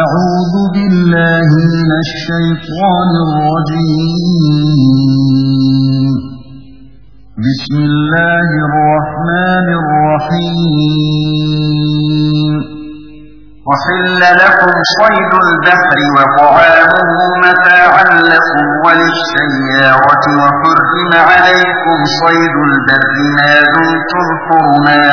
أعوذ بالله من الشيطان الرجيم. بسم الله الرحمن الرحيم. وحل لكم صيد البحر وطعامه متاعا لكم وللسيارة وحرم عليكم صيد البر ما دمتم حرما.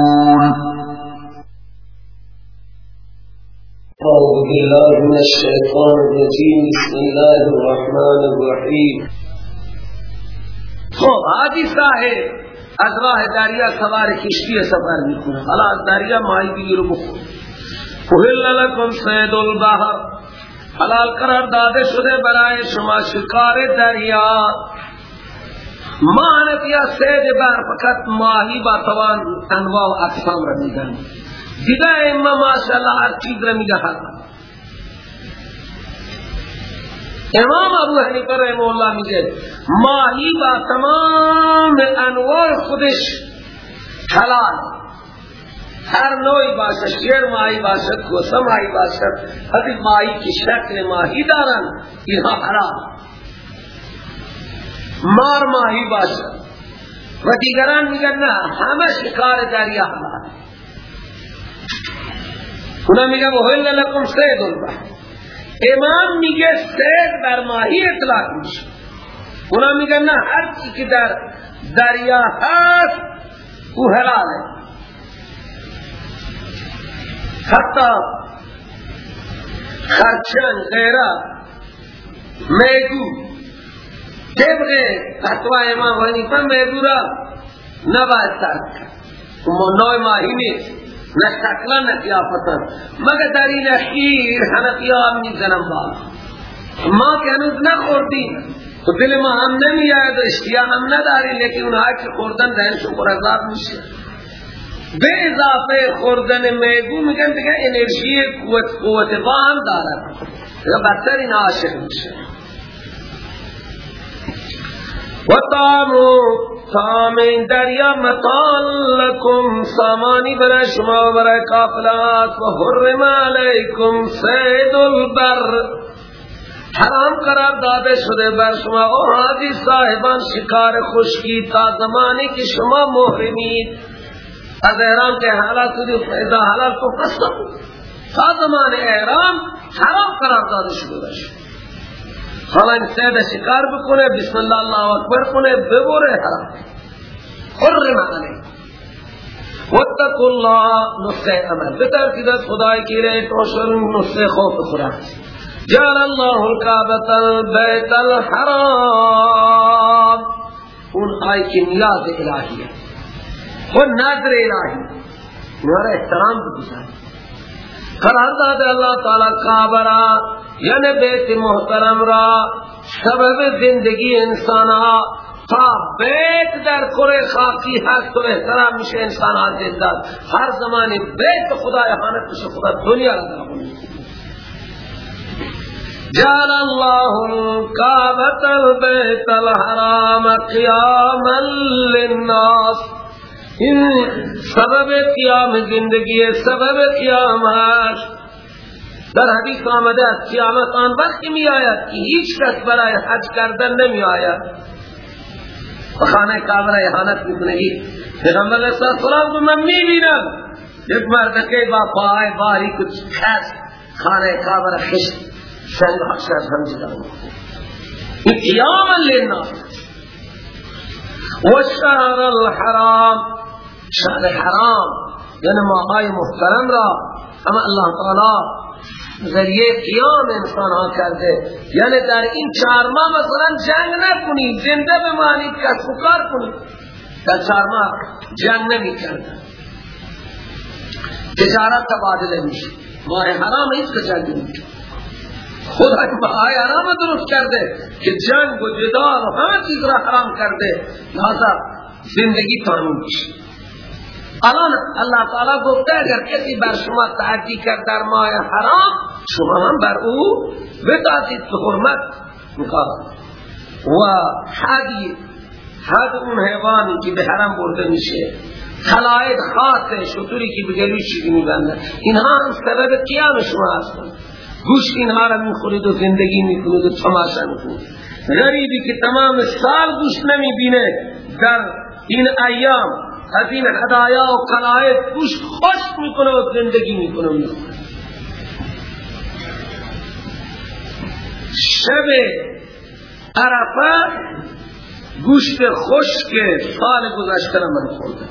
أعوذ بالله من الشيطان الرجيم. بسم الله الرحمن الرحيم. خب حاجی صاحب از راه دریا سوار کشتی سفر می‌کنه حالا از دریا ماهی گیری رو بخور احل لکم سید البحر. حلال قرار داده شده برای شما شکار دریا. مانت یا سید بر فقط ماهی با توان انواع اقسام را دیگه اما ماشاءالله هر چیز را میگه امام ابو حنیفه رحمه الله میگه ماهی با تمام انواع خودش حلال هر نوعی باشد شیر ماهی باشد کوسه ماهی باشد حتی ماهی کی شکل ماهی دارن اینها حلال مار ماهی باشد و دیگران میگن نه همه شکار دریا حلال اونا میگه وحل لکم سید البحر. امام میگه سید بر ماهی اطلاق میشه. اونا میگه نه هر چی که در دریا هست او حلاله. حتی خرچن غیره میگو طبق فتوى امام حنیفه میگو را نباید ترک کرد. نوع ماهی نیست. شکلا نه قیافتا. مگر در این اخیر حنفی ها هم می‌زنم با. ما که هنوز نخوردیم. تو دل ما هم نمی آید اشتیا هم نداری لیکن اونها که خوردن ذهنشون پر عذاب میشه. به اضافه خوردن میگو میگن دیگه انرژی قوت قوت با هم دارد یا بدتر این عاشق میشه. و تامو تام این دریا مطال لکم. سامانی برای شما برای کافلات و حرم علیکم سید البر. حرام قرار داده شده بر شما. او حاضی صاحبان شکار خشکی تا زمانی که شما محرمید. از احرام کے حالات فیضا حالات کو قسم تا زمان احرام حرام قرار داده شده باشه حالا این سید شکار بکنه بسم الله الله اکبر کنه ببره حرام حرم علیه واتقوا الله نصح عمل بترکید از خدای کی رہے خوف خدا جعل الله الكعبة البيت الحرام. اون آئی کی نیاز الہی ہے وہ نظر الہی میرا احترام گزار قرار داد اللہ تعالی کعبرا یعنی بیت محترم را سبب زندگی انسانا تا بیت در کره خاکی هست و احترام میشه انسان حاضر داد هر زمانی بیت خدا احانت میشه خدا دنیا را دارم جعل الله الكعبة البيت الحرام قياما للناس این سبب قیام زندگی سبب قیام هست در حدیث آمده از قیامت آن وقتی می آید که هیچ کس برای حج کردن نمی آید خانه کعبه را احانت می‌کنه پیغمبر علیہ السلام کو من می بینم یک مرد که با پای باری کچھ کس خانه کعبه خشت سنگ حشر هم جدا این قیاما للناس و شهر الحرام شهر حرام یعنی ماهای محترم را. اما اللہ تعالی ذریعه قیام انسان ها کرده. یعنی در این چهار ماه مثلا جنگ نکنی زنده بمانید کسب و کار کنید در چهار ماه جنگ نمی کردن تجارت تبادله میشه. ماه حرام هیچ جنگ نمی خدا که ماه حرام درست کرده که جنگ و جدال و همه چیز را حرام کرده. لحظا زندگی تامین میشه. الان الله تعالی گفته اگر کسی بر شما تعدی کرد در ماه حرام شما هم بر او بتازید که حرمت می‌خواد. و حدی حد اون حیوانی که به حرم برده میشه خلاید خاص شطوری که به گلوی چیزی میبنده. اینها هم سبب قیام شما هستن. گوشت اینها را می‌خورید و زندگی می‌کنید و تماشا می‌کنید. غریبی که تمام سال گوشت نمی‌بینه در این ایام از این هدایا و قلائد گوش خوش می‌کنه و زندگی می‌کنه شب عرفه گوشت خشک سال گذشته من خورده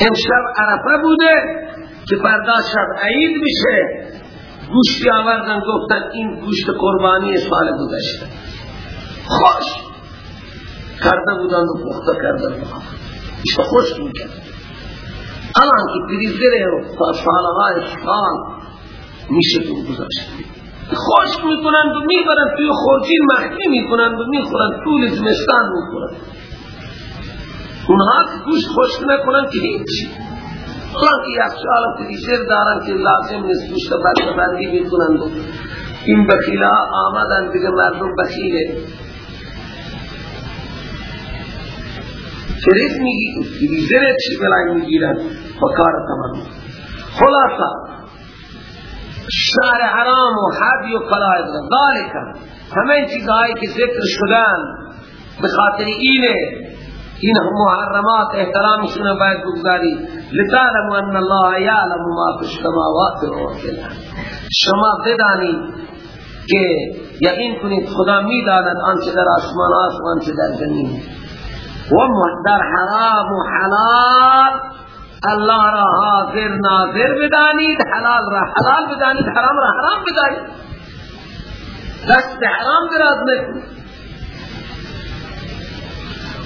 امشب عرفه بوده که فردا شب عید میشه. گوشتی آوردن گفتن این گوشت قربانی سال گذشته. خوش! کرده بودن و پخته کرده بودن. ایشو خوش می‌کرد. الان که فریزر رو سالهای سال میشه تو گذاشت. خوش می‌کنند و می‌برند توی خورجین مخفی می‌کنند و می‌خورند طول زمستان می‌کنند اونها که گوشت خوش نکنند که هیچی. الان که یخشال فریزر دارن که لازم نیست گوشت بسته بندی می‌کنند. این بخیلا آمدن دیگه مردم بخیله. فریز میگی فریزر چی بلای می‌گیرن؟ و کار تمام. خلاصا شهر حرام و حد و قلائد ذالک. همه چیزهایی که ذکر شدن بخاطر اینه. این محرمات احترامشون باید بگذاری لتعلم ان الله یعلم ما فی السماوات و شما بدانید که یقین کنید خدا می‌داند آنچه در آسمان و آنچه در زمین. و در حرام و حلال. الله را حاضر ناظر بدانید. حلال را حلال بدانید حرام را حرام بدانید. دست حرام دراز نکنید.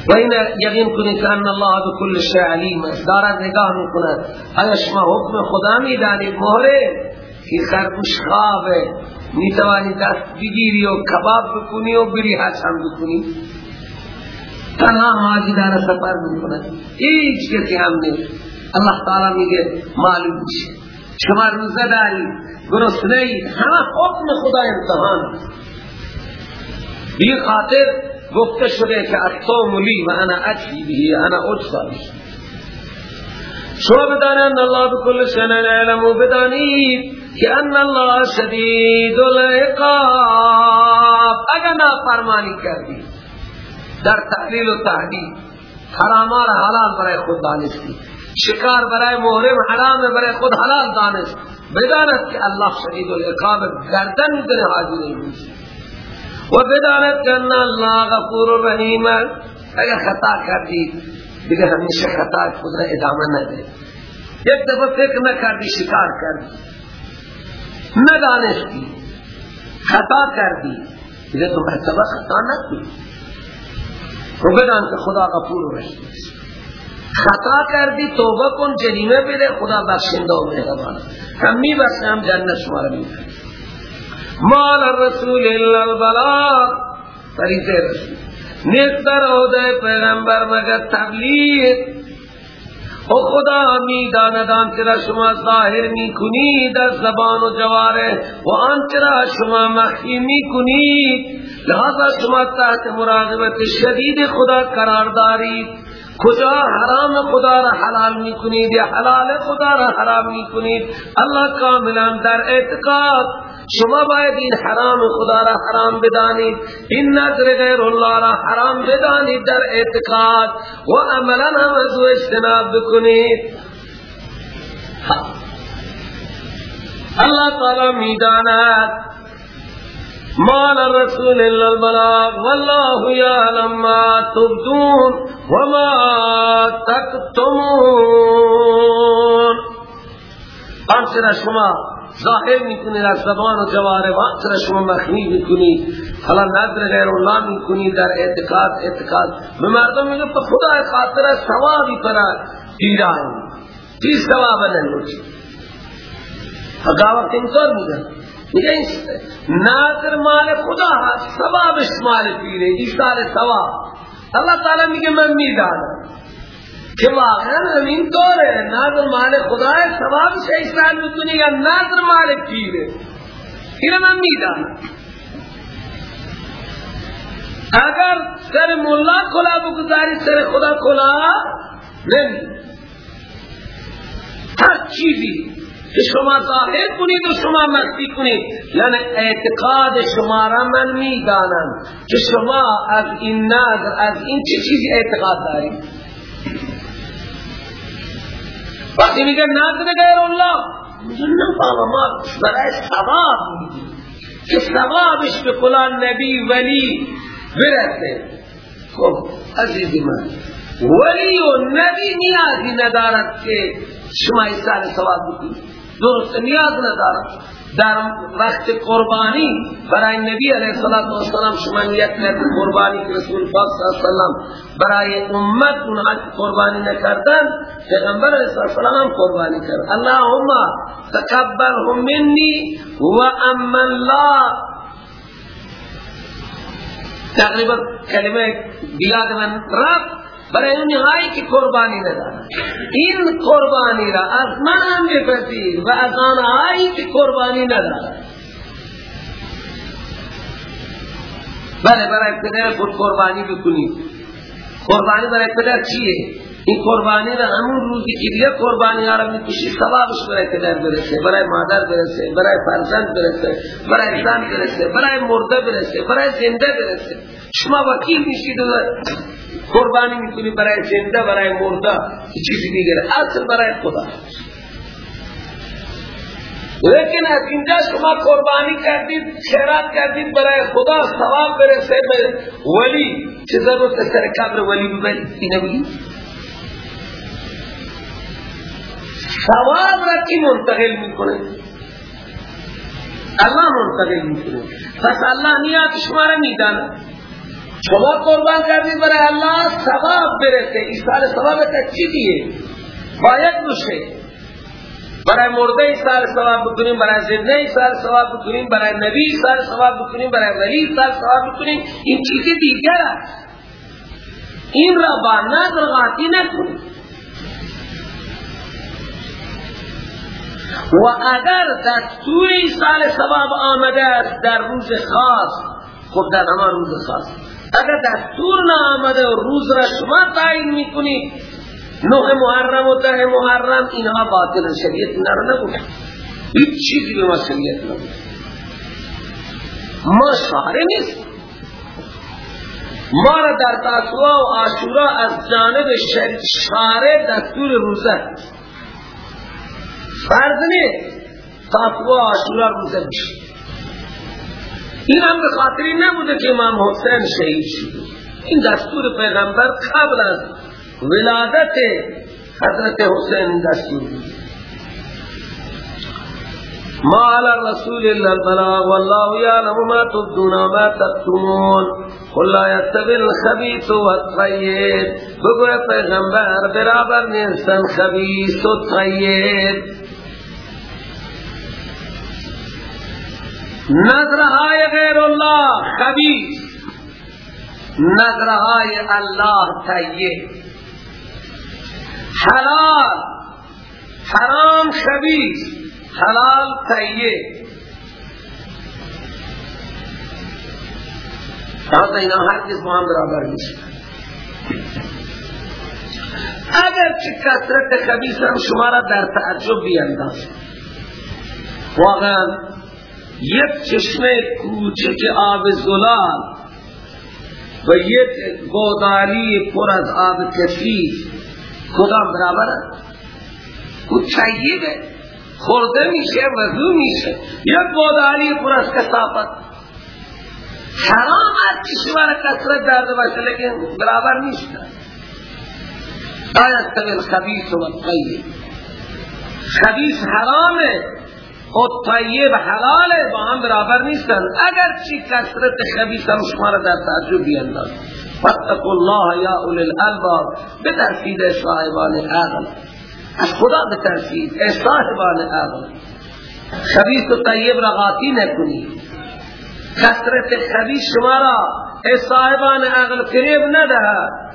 و این یقین کنید که ان الله بكل شیء علیم دارد نگاه میکند آیا شما حکم خدا میدانید؟ مهره. که خرگوش خوابه. میتوانی دست بگیری و کباب بکنی و بری حسن بکنی تنها حاجی دار سفر می‌کنه. هیچ کسی هم نیست. الله تعالی میگه معلوم میشه. شما روزه داری گرسنه ای همه حکم خدا امتحان. بی خاطر گفته شده که الصوم لی و انا اجزی به انا اجزا شما بدانند الله بكل شيء علم و بدانید که ان الله شدید العقاب. اگر نافرمانی کردی در تحلیل و تحلیل حراما را حلال برای خود دانستی. شکار برای محرم حرام برای خود حلال دانست. بداند که الله شدید العقاب گردن در حاضر و بداند که الله غفور رحیم اگر خطا کردی دیگه همیشه خطا خود را ادامه نده. یک دفعه فکر نکردی شکار کردی. ندانستی. خطا کردی. دیگه تو مرتبه خطا نکنی و بدان که خدا غفور و رحیم خطا کردی توبه کن جریمه بده خدا بخشنده و مهربان. هم می بخشه هم جنت شما را می مال الرسول الا البلاغ. فریضه رسول. نیست در عهده پیغمبر مگر تبلیغ؟ و خدا می داند آنچه را شما ظاهر می کنید در زبان و جواره و آنچه را شما مخفی می کنید لہذا شما تحت مراقبت شدید خدا قرار دارید کجا حرام خدا را حلال می‌کنید یا حلال خدا را حرام می‌کنید؟ الله کاملا در اعتقاد. شما باید این حرام خدا را حرام بدانید. این نظر غیر الله را حرام بدانید در اعتقاد. و عملا هم از اجتناب بکنید. الله تعالی می‌داند ما للرسول الا البلاغ. والله يعلم ما تبدون وما تكتمون. آنچه شما ظاهر می‌کنید از زبان و جواره و آنچه شما مخنی می‌کنید حالا نظر غیر الله می‌کنید در اعتقاد اعتقاد به مردم میگه به خدا خاطر ثوابی پر ایران چی ثواب نمیشه اگه وقت اینطور میگن میگه ناظر مال خدا هست ثوابش مال پیره ایثار ثواب اللہ تعالی میگه من می‌دانم که واقعا همین طوره ناظر مال خدا ہے ثوابش ایثار می‌کنی یا ناظر مال پیره اینه من می‌دانم اگر سر مولا کلا بگذاری سر خدا کلا نمی هر چیزی که شما ظاهر کنید و شما مخفی کنید. یعنی اعتقاد شما را من می‌دانم. که شما از این نظر از این چه چیزی اعتقاد دارید؟ وقتی میگه نظر غیر الله نفهم ما برای ثواب که ثوابش به فلان نبی ولی برسه. خب عزیزی من ولی و نبی نیازی ندارد که شما ایسان ثواب بکنید. درست نیاز ندارد در وقت قربانی برای نبی علیه السلام شما نیت کرد قربانی رسول پاک صلی اللہ برای امت اونها قربانی نکردن پیغمبر علیه السلام قربانی کرد. اللهم تقبلهم منی و امن لا تقریبا کلمه بیاد من رفت. برای اون هایی که قربانی ندارد این قربانی را از من هم بپذیر و از آن هایی که قربانی ندارد بله برای پدر خود قربانی بکنید قربانی برای پدر چیه؟ این قربانی را همون روزی که دیگه قربانی ها را می‌کشی ثوابش برای پدر برسه برای مادر برسه برای فرزند برسه برای زن برسه برای مرده برسه برای زنده برسه. شما وکیل میشید؟ قربانی می‌کنی برای زنده برای مرده چیزی میگره اصل برای خدا. لیکن از اینجا شما قربانی کردید خیرات کردید برای خدا ثواب برسه به ولی چه ضرورت سر قبر ولی ببرید اینه بگید ثواب را کی منتقل می‌کنه؟ الله منتقل می‌کنه. پس الله نیات شما را میدانه شما قربان کردید برای الله ثواب برسه. ایصال ثواب چی دیه باید بشه برای مرده ایصال ثواب بکنیم برای زنده ایصال ثواب بکنیم برای نبی ایصال ثواب بکنیم برای ولی ایصال ثواب بکنیم. این چیزی دیگر است. این را با نظر غاطی نکنیم و اگر دستور ایصال ثواب آمده در روز خاص خب در همان روز خاص. اگر دستور آمده و روز را شما تعیین می‌کنید نه محرم و ده محرم اینها باطل شریعت رو نگوید هیچ چیزی به ما شریعت نگوید ما شعره نیست ما را در تاسوع و آشورا از جانب شعره دستور روزه فرض نیست. تاسوع و آشورا روزه این هم به خاطری نبوده که امام حسین شهید شد. این دستور پیغمبر قبل از ولادت حضرت حسین دستور ما على الرسول الا البلاغ والله يعلم ما تبدون ما تكتمون قل لا يستوي الخبيث والطيب بگو پیغمبر برابر نیستن خبیث و طیب. نظرهای غیر الله خبیث نظرهای الله طیب حلال. حرام خبیث حلال طیب تازه اینا هرگز با هم برابر نیست. اگر چه کسرت خبیث هم شما را در تعجب بینداز واقعا یک چشمه کوچک آب زلال و یک گودالی پر از آب کثیف کدام برابر؟ او طیبه. خورده میشه وضو میشه. یک گودالی پر از کسافت حرام شما را کسرت داده باشه لیکن برابر نیست. آیت تبیل خبیث و طیب خبیث حرامه. و طیب حلاله با هم برابر نیستن. اگر چی کسرت خبیث هم شما را در تعجب بینداز. فاتقوا الله یا اولی الالباب. بترسید صاحبان عقل. از خدا بترسید ای صاحبان عقل. خبیث و طیب را غاطی نکنی. کسرت خبیث شما را ای صاحبان عقل فریب ندهد.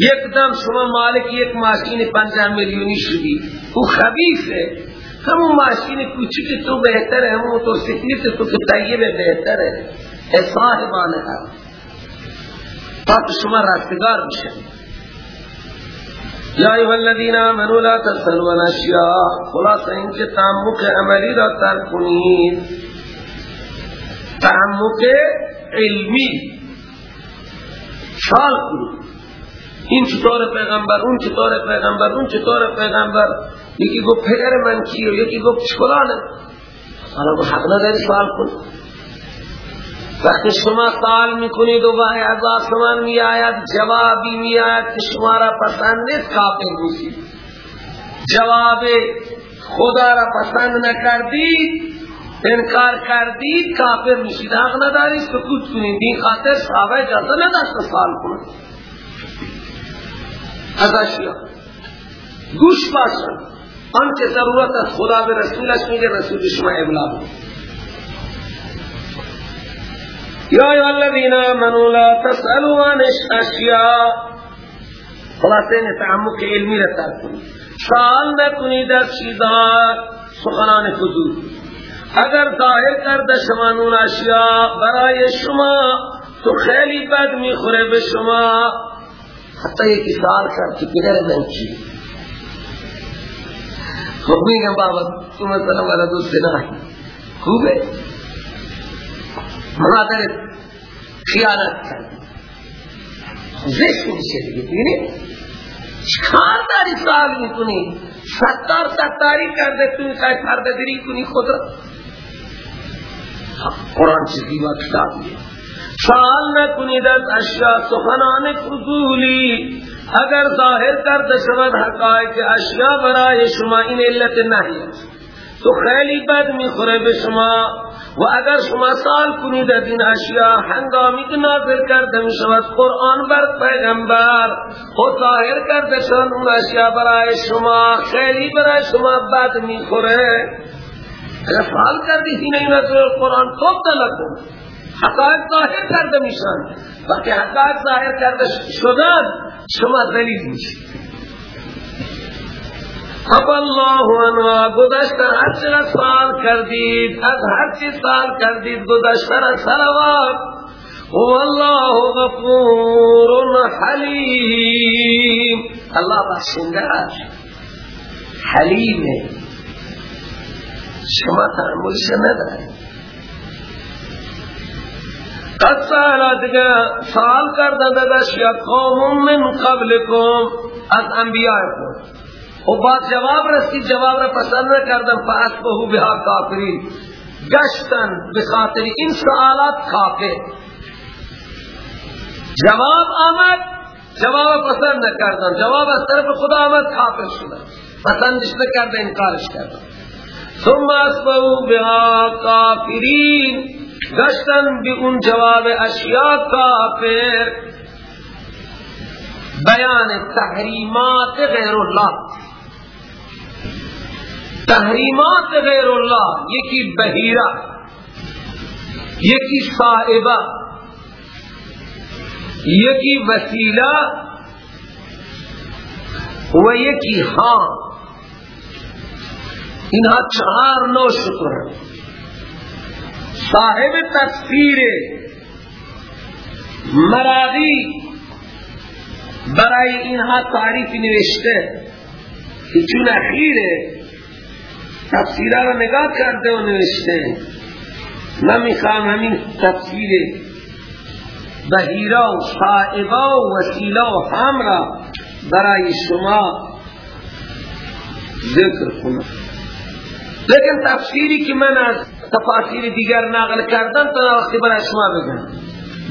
یک دم شما مالک یک ماشین پنجاه میلیونی شدی. او خبیثه. همون ماشین کوچک تو بهتره همون موتورسیکلت تو که طیب بهتره. صاحبان عقل تاکہ شما رستگار بشن یا ایوہ الذین آمنوا لا تسلوا الاشیاء خلاص اینکه تعمق عملی را ترک کنید. تعمق علمی. شال کنید. این چطور پیغمبر اون چطور پیغمبر اون چطور پیغمبر؟ یکی گفت پدر من کیه؟ یکی گفت چکلانه حالا حق نداری سوال کنید وقتی شما سوال می‌کنید و وحی از آسمان می آید جوابی می آید که شما را پسند نیست کافر جواب خدا را پسند نکردید انکار کردید کافر میشید حق نداری سکوت کنید. این خاطر صحابه اجازه نداشت سوال کنید از اشیا گوش باشن آنچه ضرورت از خدا به رسولش میگه رسول شما ابلاغ یا ایوہ الذین آمنوا لا تسألوا عن اشیاء خلاصے نے تعمق علمی رتا کنی سوال نہ کنی در چیزان سخنان حضور. اگر ظاہر کرد شمانون اشیاء برای شما تو خیلی بد می‌خوره به شما. حتی یکی سوال کرد که من چی؟ خب میگم بابا تو مثلا والا دوست نه خوبه؟ مادر خیانت کرد. زشت میشه دیگه دیگه چکار داری سوال می‌کنی؟ ستار ستاری کرده تو می‌خوای پردگیری کنی خود را قرآن چیزی و کتابیه سوال نکنید از اشیاء سخنان فضولی. اگر ظاهر کرده شود حقائق اشیاء برای شما این علت نہیں تو خیلی بد می‌خوره به شما. و اگر شما سال کنید از این اشیاء هنگامی که نازل کرده می شود قرآن بر پیغمبر و ظاهر کرده شد اون اشیاء برای شما خیلی برای شما بد می خوره اگر سوال کردی این این قرآن توب دلکن حقائق ظاهر کرده میشن. وقتی حقائق ظاهر کرده شدن شما دلیل میشید. اب اللہ عنہ گذشتر ہر چیز سوال کردید از ہر چیز سوال کردید گذشتر سلوات. واللہ غفور حلیم. اللہ بخشنده حلیم شما تحملش نداری قد سالت گا سوال کردن دشیا قوم من قبلکم از انبیاءکم و بعد جواب رسید جواب را پسند نکردم فاسبهو بها کافرین گشتن بخاطر این سوالات کافر جواب آمد جواب پسند نکردن جواب از طرف خدا آمد کافر شدن پسندش نکرده انکارش کردن ثم اسبهو بها کافرین گشتن بی اون جواب اشیاء کافر بیان تحریمات غیر الله. تحریمات غیر اللہ یکی بحیرہ یکی صائبہ یکی وسیلہ و یکی ہاں انہا چہار نو شکر. صاحب تفسیر مراغی برای اینها تعریف نوشته. که چون اخیره تفسیره را نگاه کرده و نوشته. من می‌خوام همین تفسیر بهیرا و صائبا و وسیلا و همرا برای شما ذکر کنم. لیکن تفسیری که من از تفاسیر دیگر نقل کردم تا وقتی برای شما بگم.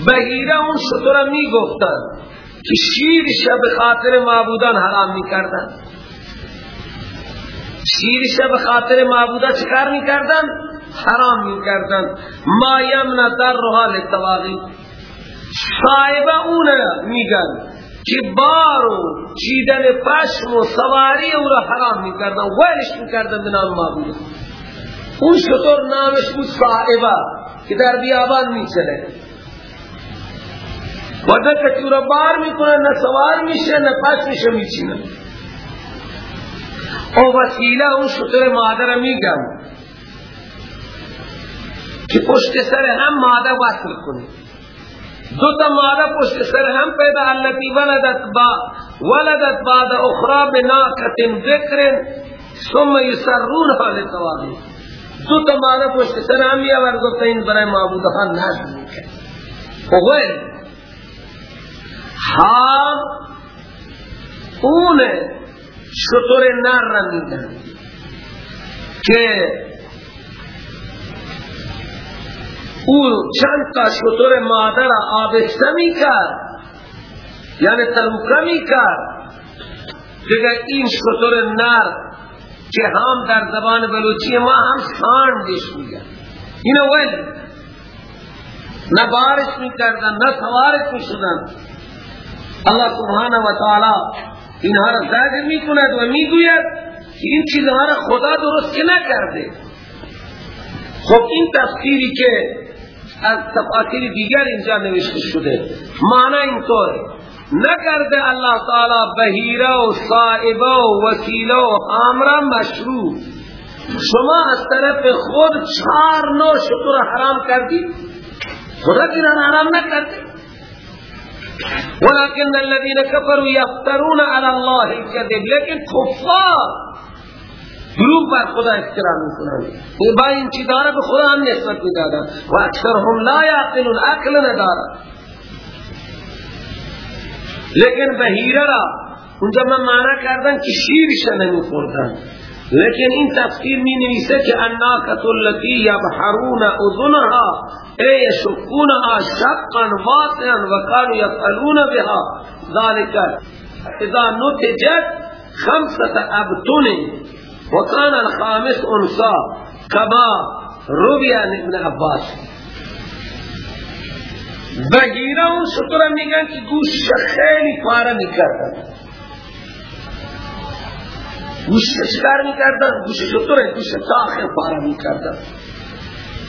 بهیره اون شطور می گفتن که شیر شب خاطر معبودان حرام می کردن شب خاطر معبودان چکار می کردن حرام می کردن ما یمن در روحا لتواغی صاحبه اون میگن. که بارو چیدن پشم و سواری او را حرام می کردن ویلش می کردن به نام معبودان اون شطور نامش بود صاحبه که در بیابان می چله و ده را بار می‌کنه نه سوار میشه نه پس میشه میچینه او وسیله اون شطور مادر میگم که پشت سر هم ماده وصل کنه دو تا ماده پشت سر هم پیدا التي ولدت با ولدت بعد اخرى بناقة ذکر ثم يسرونها لتواغی دو تا ماده پشت سر هم میآور گفته این برای معبودها نزد می‌کرد. اوه حام اون شطور نر را میگن که او چند تا شطور مادر آبسته می کرد یعنی تلوکه می کرد دیگه این شطور نر که هم در زبان بلوچی ما هم ساندش میگن. اینو ولی نه بارش می کردن نه سوارش می شدن الله سبحانه و تعالی اینها را زجر می کند و می گوید این چیزها را خدا درست که نکرده. خب این تفسیری که از تفاسیر دیگر اینجا نوشته شده. معنی اینطور نکرده الله تعالی بهیره و صائبه و وسیله و آمره مشروع. شما از طرف خود چار نو شکر حرام کردید خدا که حرام نکرده ولكن الذين كفروا يفترون على الله الكذب. لیکن کفار دروغ بر خدا افترا می‌کنند با این چی داره به خدا هم نسبت می‌دادن و اکثرهم لا یعقلون عقل ندارن لیکن بهیره را اونجا من معنی کردن که شیرش نمیخوردن لیکن این تفسیر می نویسه که الناکت التي یبحرون اذنها ای یشقونها شقا واسعا وکانو یفعلون بها. ذالک اذا نتجت خمسة ابتن. وکان الخامس انسا کما روی ابن عباس. بگیره اون شطور میگن که گوش خیلی پاره می‌کردن. گوش چکار می‌کردن؟ گوش شطور گوش تاخر پاره می‌کردن.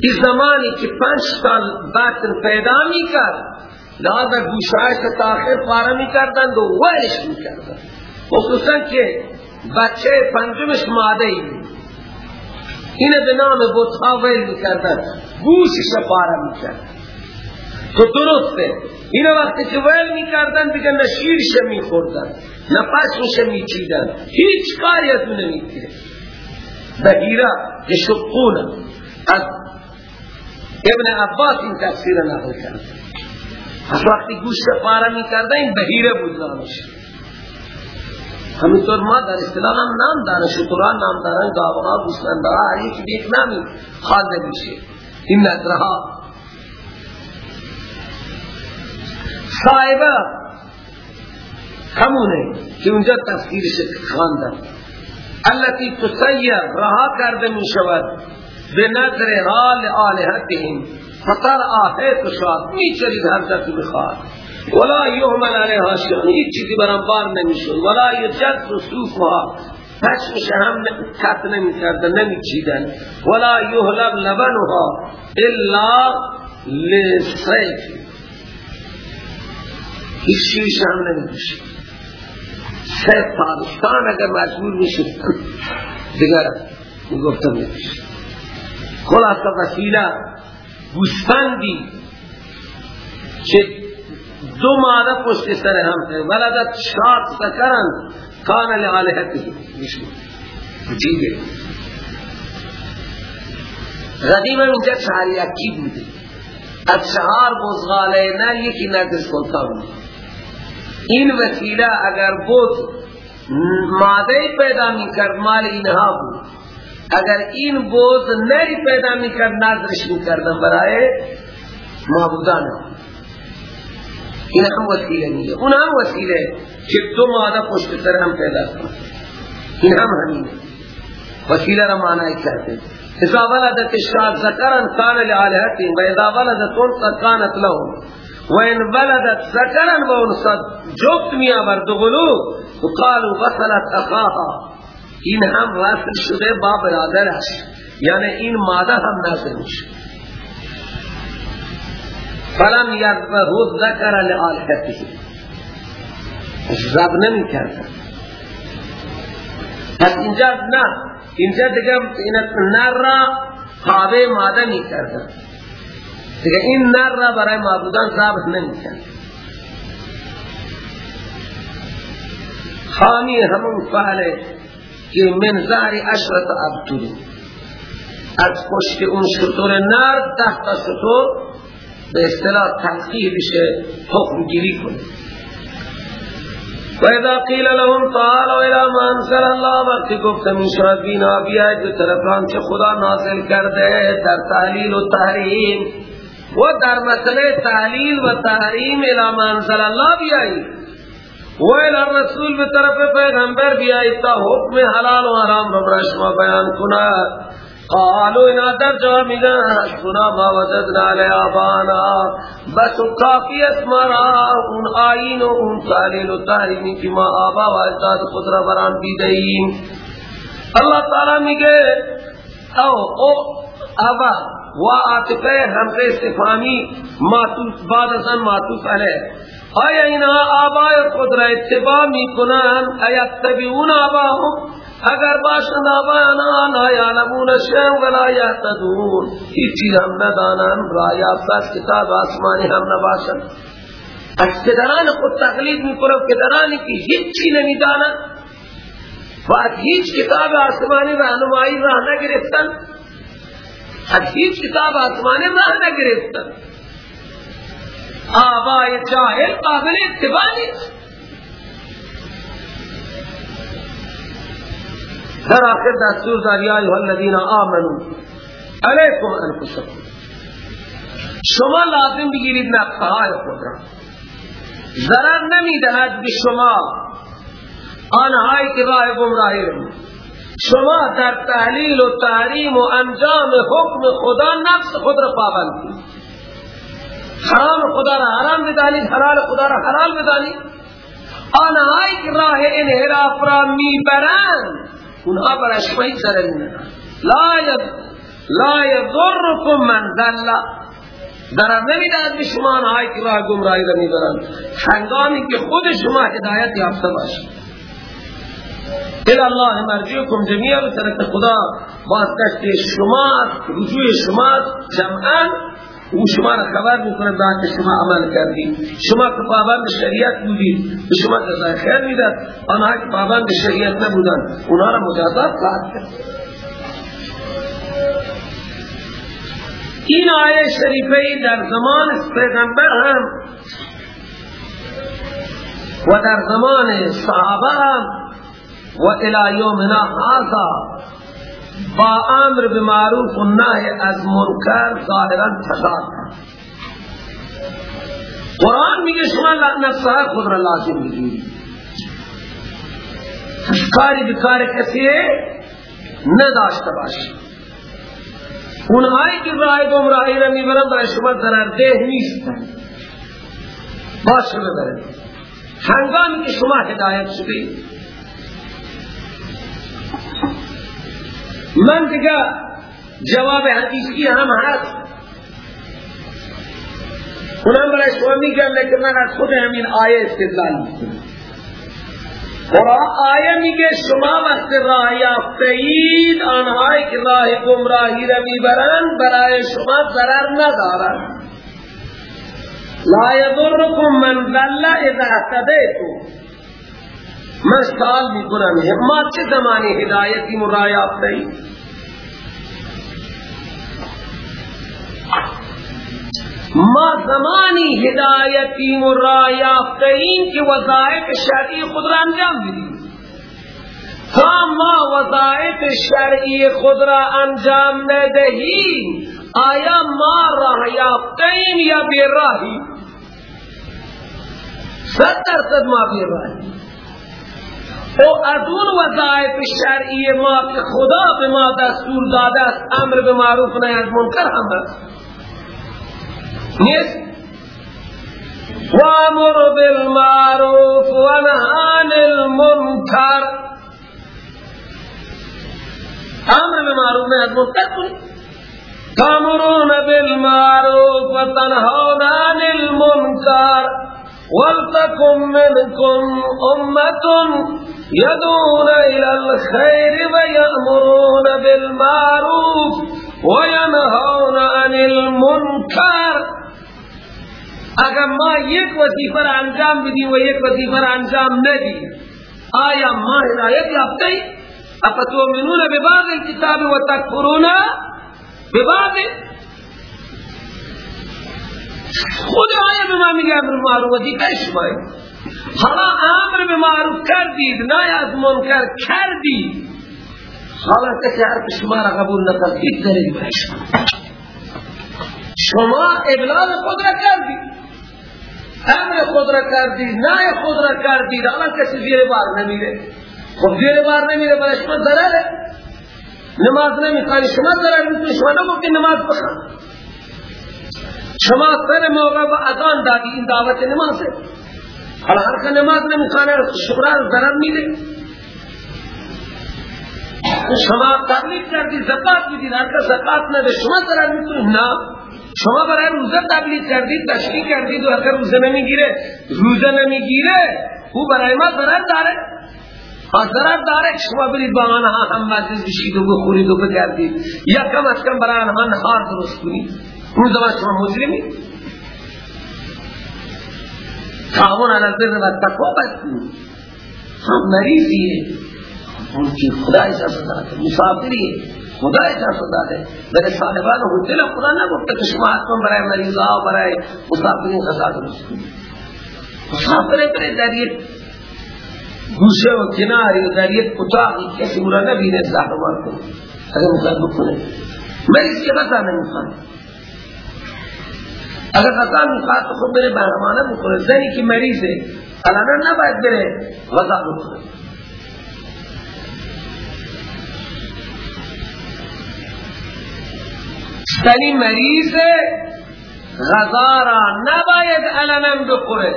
این زمانی که پنج سال باطن پیدا می‌کرد لہذا گوشهایش تاخر پاره می‌کردن و ویلش می‌کردن خصوصا که بچه پنجمش ماده ای این به نام بطها ویل می‌کردن. گوشش پاره می‌کردن. تو درسته. اینا وقتی که ویل می‌کردن دیگه نشیرش میخوردن نفسش میچیدن. هیچ کاری از اون نمی‌گیره بهیره یشقونه از ابن عباس این تفسیر نقل کرد. از وقتی گوشت پاره می‌کرده این بهیره بود نامش. همینطور ما در اصطلاح هم نام داره شطوران نام دارن گاوها گوشتنده ها هر یکی یک نامی خالده میشه این نظره ها صاحبه همونه که اونجا تفسیرش خواندن التي تسیر رها کرده می شود به نظر حال آلهتهم. فطر آهه کشاد می چرید هر جا که بخواد ولا یهمل علیها شیئن هیچ چیزی برانبار نمیشون ولا یجد رسوفها. پشمش هم کت نمی کردن نمی چیدن ولا یهلب لبنها الا لسیف هیچ چیزی هم نمی کشید سه پادشان اگر مجبور می‌شد دیگر گفتم نمیشه. خلاصه وسیله. گوسفندی. که دو ماده پشت سر هم ولدت شاد سکرن کان لعالحتی عجیب ہے قدیم اینجا چهار یکی بوده. از چهار بزغاله نه یکی نرد سلطان این وسیله اگر بود ماده پیدا می کرد مال اینها بود. اگر این بود نری پیدا می کرد نظرش می کردن برای معبودان. این هم وسیله میگه اون هم وسیله که دو ماده پشت سر هم پیدا کرد این هم همینه وسیله را معنی کرده. اذا ولدت الشاد ذكرا كان لعالهتهم واذا ولدت انثى كانت لهم. وان ولدت ذكرا وانثى جفت میا برد غلو وقالوا غسلت اخاها. این هم وصل شده با برادرش. یعنی این ماده هم نازل میشه. فلم یذبه ذکر لآلهته زب نمی کردن پس اینجا نه. اینجا دیگه نر را تابع ماده می کردن دیگه این نر را برای معبودان ثابت نمی کردن خامی همون فعله که من زهر اشرت ابتری از پشت اون شطور نر تحت شطور به اصطلاح تنقیه بشه حکم گیری کنه. و اذا قیل لهم تعالوا الى ما انزل الله وقتی گفتم این شاید بینا بیاید به طرف که خدا نازل کرده در تحلیل و تحریم و در مسئله تحلیل و تحریم الى ما انزل الله بیایید. و الى الرسول به طرف پیغمبر بیایید تا حکم حلال و حرام رو برای شما بیان کند. قالوا اینا در جواب میگن حسبنا ما وجدنا علی آبانا بس کافی اسمارا اون آئین و اون تعلیل و تحریمی که ما آبا و اجداد خود را بران بیدهیم. اللہ تعالی میگه او او آبا و عاطفه همزه استفامی ماتوس بعد از آن ماتوس علیه آیا اینا آبای خود را اتباع می‌کنن؟ ایتبعون آباهم اگر باشند آبایان لا یعلمون شیئا ولا یهتدون هیچ چیز هم ندانن را یافت کتاب آسمانی هم نباشند از پدران خود تقلید می‌کنم پدرانی که هیچ چی نمی‌دانند و از هیچ کتاب آسمانی رهنمایی راه نگرفتن. از هیچ کتاب آسمانی راه نگرفتن. آبای جاہل قابل اتباع نیست. در آخر دستور داری آیها الذین آمنوا علیکم انفسکم. شما لازم بگیرید نفسهای خود را. ضرر نمی‌دهد به شما آنهایی که راه گمراهی رو. شما در تحلیل و تحریم و انجام حکم خدا نفس خود را پابند کنید. حرام خدا را حرام بدانید حلال خدا را حلال بدانید. آنهایی که راه انحراف را می‌برند اونها برای شما هیچ ضرری ندارن لا یضرکم من ذل ضرر نمی‌دهد به شما آنهایی که راه گمراهی را می‌برند. هنگامی که خود شما هدایت یافته باشید. الى الله مرجعكم جميعا به خدا. بازگشت شما رجوع شما جمعا او شما را خبر می‌کنه بعد شما عمل کردید شما که پابند شریعت بودید به شما جزای خیر می‌داد. آنها که پابند شریعت نبودن اونا را مجازات خواهد کرد. این آیه شریفه در زمان پیغمبر هم و در زمان صحابه هم و الى یومنا هذا با امر به معروف و نهی از منکر ظاهرا تضاد. قرآن میگه شما نفسها خود را لازم بگیرید کاری بکار کسی نداشته باشی اونهایی که راه گمراهی را می‌برن برای شما ضررده نیستن باشه ببرید. هنگامی که شما هدایت شدید من دیگه جواب حدیثی هم هست. اونم برای شما میگم لیکن من از خود همین آیه استدلال می‌کنم. قرآن آیه میگه شما وقت راه یافتید آنهایی که راه گمراهی را می‌برند برای شما ضرر ندارند. لا یضرکم من ذل اذا اهتدیتم. من سوال میکنم ما چه زمانی هدایتی مرایافت ای ما زمانی هدایتی مرایافت این که وظائف شرعی خود را انجام بدیم تا ہاں، ما وظائف شرعی خود را انجام ندهیم آیا ما راه یافتیم یا بی راهی صد درصد ما بی راهی او از اون وظائف شرعی ما که خدا به ما دستور داده است امر به معروف نهی از منکر هم است نیست؟ وامر بالمعروف ونهان المنکر. امر به معروف نهی از منکر کنید تامرون بالمعروف وتنهون عن المنکر. ولتكن منكم امه يدعون إلى الخير ويأمرون بالمعروف وينهون عن المنكر. اگر ما یک وظیفه را انجام بدیم و یک وظیفه را انجام ندیم آیا ما هدایت یافته افتؤمنون ببعض الكتاب وتکفرون ببعض خود آیا به ما میگه امر معروف وظیفه شمایی حالا امر به معروف کردید نه از منکر کردید. حالا کسی حرف شما را قبول نکردید دارید برش شما ابلاغ خود را کردید. امر خود را کردید نه خود را کردید. حالا کسی زیر بار نمیره. خب زیر بار نمیره برای شما ضرره. نماز نمی‌خوانی شما ضرر می‌تونی. شما که نماز بخوان. شما سر موقع و اذان دادی این دعوت نمازه. حالا هر که نماز نمیخانه شکران ضرر میده. شما تبلیغ کردی زکات می‌دید هر که زکات نده شما ضرر می‌کنید نه. شما برای روزه تبلیغ کردید تشریح کردید و اگر روزه نمی‌گیره. روزه نمی‌گیره او برای ما ضرر داره. ضرر داره. شما برید با آنها هم مجلس بشید و بخورید و بگردید. یا کم از کم برای آنها نهار درست کنید. اون زمان شما مسلمید تعاون علی البر و تقوا بکنید هم مریضیه اون که خدا اجازه داده مسافریه خدا اجازه داده. در صاحبان هتل خدا نگفته که شما حتما برای مریضا و برای مسافرین غذا درست کنید. مسافره برای در گوشه و کناری و در یک اتاقی کسی او را نبینه زهرمار کنه. اگر مخواهد بکنه. مریض که غذا نمی‌خواد. اگر غذا می‌خواد تو خود بره برمانه بکنه زنی که مریضه الانا نباید بره غذا بکنه. زنی مریضه غذا را نباید الانا بخوره.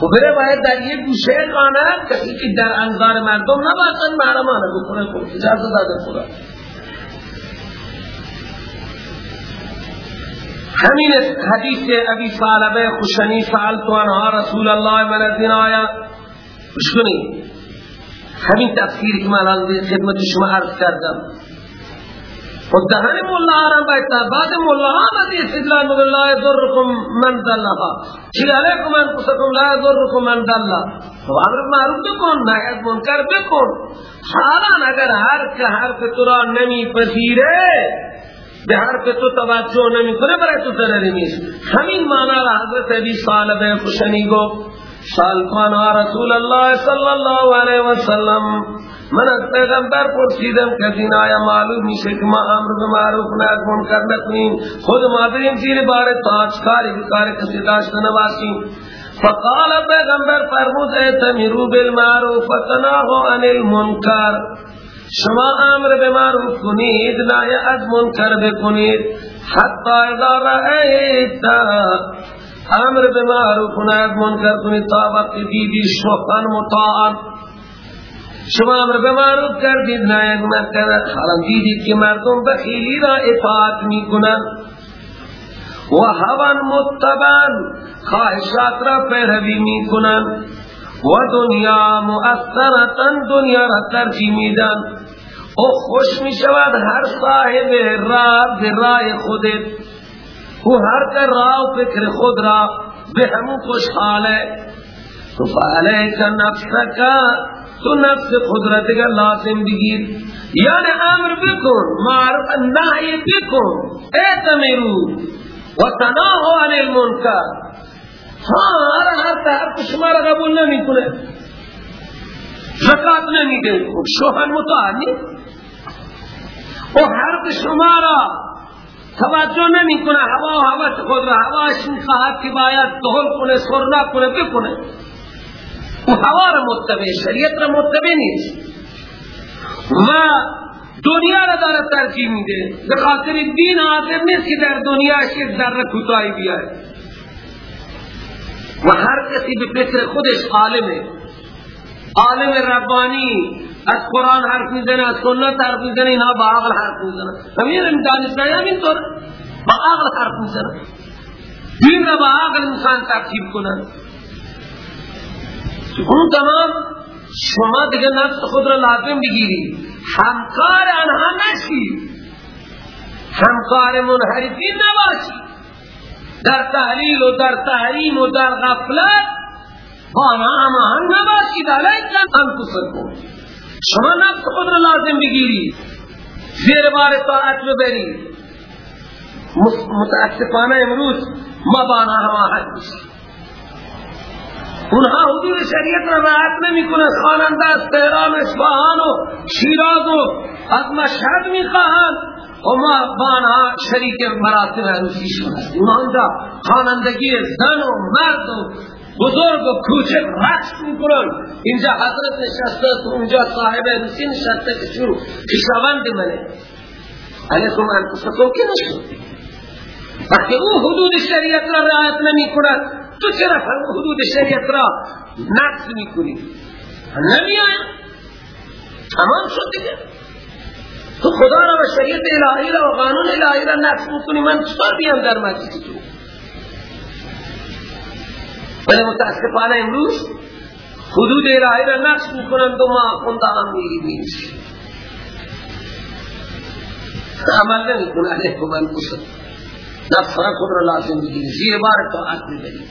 خب بره باید در یک گوشه خانه کسی که در انظار مردم نباید محرمانه بکنه خب اجازه داده خدا. همین حدیث ابی صالبه خوشنی سالتو عنها رسول الله من از آیا بشکنی همین تفسیر که من خدمت شما عرض کردم. و دهن مولا آرام بایتا بعد مولا آمد استدلال مگر لا يضركم من دلها چی علیکم انفسکم لا يضركم من دلها تو امر معروف بکن نهیت منکر بکن. حالا اگر هر که حرف تو نمی پذیره به حرف تو توجه نمی کنه برای تو ضرری نیست. همین معنی را حضرت ابی صالح خوشنی گفت. سالکانا رسول الله صلی الله علیه وسلم من از پیغمبر پرسیدم که دین آیا معلوم میشه که ما امر به معروف نهی منکر نکنیم؟ خود ما بریم زیر بار تاج کاری بکار کسی داشته نباشیم. فقال پیغمبر فرمود ایتمیرو بالمعروف فتناهو عن المنکر. شما امر به معروف کنید نهی از منکر بکنید. حتی اذا رأیت امر به معروف نهی از منکر کنید تا وقتی دیدی شوخن مطاعن شما امر به معروف کردید نهی از منکر حالا دیدید که مردم بخیلی را اطاعت می‌کنند و هوان متبن خواهشات را پیروی می‌کنند و دنیا مؤثرتن دنیا را ترجیح میدن او خوش می شود هر صاحب راه به راه خودت. او هر در راه و فکر خود را به همون خوشحال ہے تو فعلیک نفسک تو نفس قدرت کا لازم بگیر. یعنی امر بکن معرف نحی بکن. اعتمرو و تناهو عن المنکر. ہاں ہر طرف شما را قبول نمی کنه زکات نمی دے شوهر متعنی او حرف شما را توجه نمی کنه هوا و هوس خود را. هواش می‌خواهد که باید دهل کنه سرنا کنه بکنه. او هوا را متبع شریعت را متبع نیست. و دنیا را داره ترجیح میده. به خاطر دین حاضر نیست که در دنیا یک ذره کوتاهی بیاد و هر کسی به فکر خودش عالمه. عالم ربانی از قرآن حرف می‌زنه از سنت حرف می‌زنه اینا با عقل حرف می‌زنه همین دانشنایی همین طور با عقل حرف می‌زنه دین را با عقل انسان ترتیب کنن. اون تمام شما دیگه نفس خود را لازم بگیری همکار آنها نشی همکار منحرفین نباشی در تحلیل و در تحریم و در غفلت با آنها هماهنگ نباشید. علیکم انفسکم. شما نفس خود را لازم بگیری زیر بار طاعت ببری متاسفانه امروز ما با آنها هماهنگ میشیم. اونها حدود شریعت را رعایت نمی کنند خواننده از تهران اصفهان و شیراز و از مشهد می خواهند و ما با آنها شریک مراتب عروسی شما اونها اونجا خوانندگی زن و مرد و بزرگ و کوچک رقص می‌کنن اینجا حضرت نشسته تو اونجا صاحب عروسی نشسته که شروع کشاوند منه علیکم انفسکم که نشد وقتی او حدود شریعت را رعایت نمی کند تو چرا حدود شریعت را نقص می‌کنی نمی آیا تمام شد دیگه تو خدا را و شریعت الهی را و قانون الهی را نقص می‌کنی من چطور بیام در مجلس تو؟ ولی متاسفانه امروز حدود الهی را نقص می‌کنند و ما خونده هم میریم عمل نمی کنه علیکم انفسکم. نفس را خود را لازم بگیری زیر بار طاعت ببری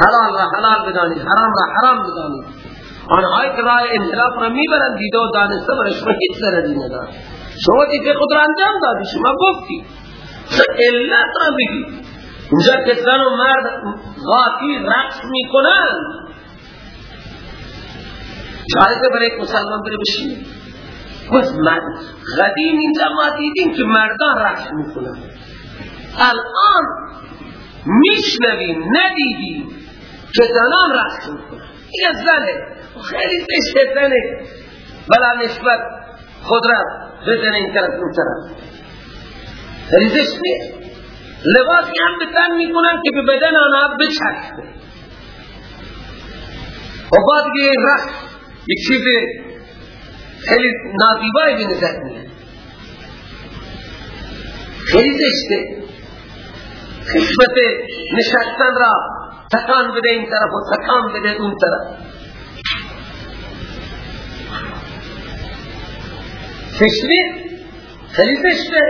حلال را حلال بدانید حرام را حرام بدانید. آنهایی که راه انحراف را می‌برند دیده و دانسته شما هیچ ضرری ندارد. شما دیگه خود را انجام دادی شما گفتی. علت را بگی. اونجا که زن و مرد غافی رقص می‌کنند شاید برای ایک مسلمان بره بشینه بس مرد قدیم اینجا ما دیدیم که مردان رقص می‌کنند الان میشنویم ندیدیم که زنان رقص می‌کنن. یه زنه. خیلی زشته زنه بلا نسبت خود را بزنه این طرف اون طرف. زشت نیست لباسی هم بتن می‌کنن که به بدن آنها بچسبه و بعد دیگه رقص یک چیز خیلی نازیبایی به نظر میاد. خیلی زشته خشبت نشستن را تکان بده این طرف و تکان بده اون طرف. خشبی خیلی زشته.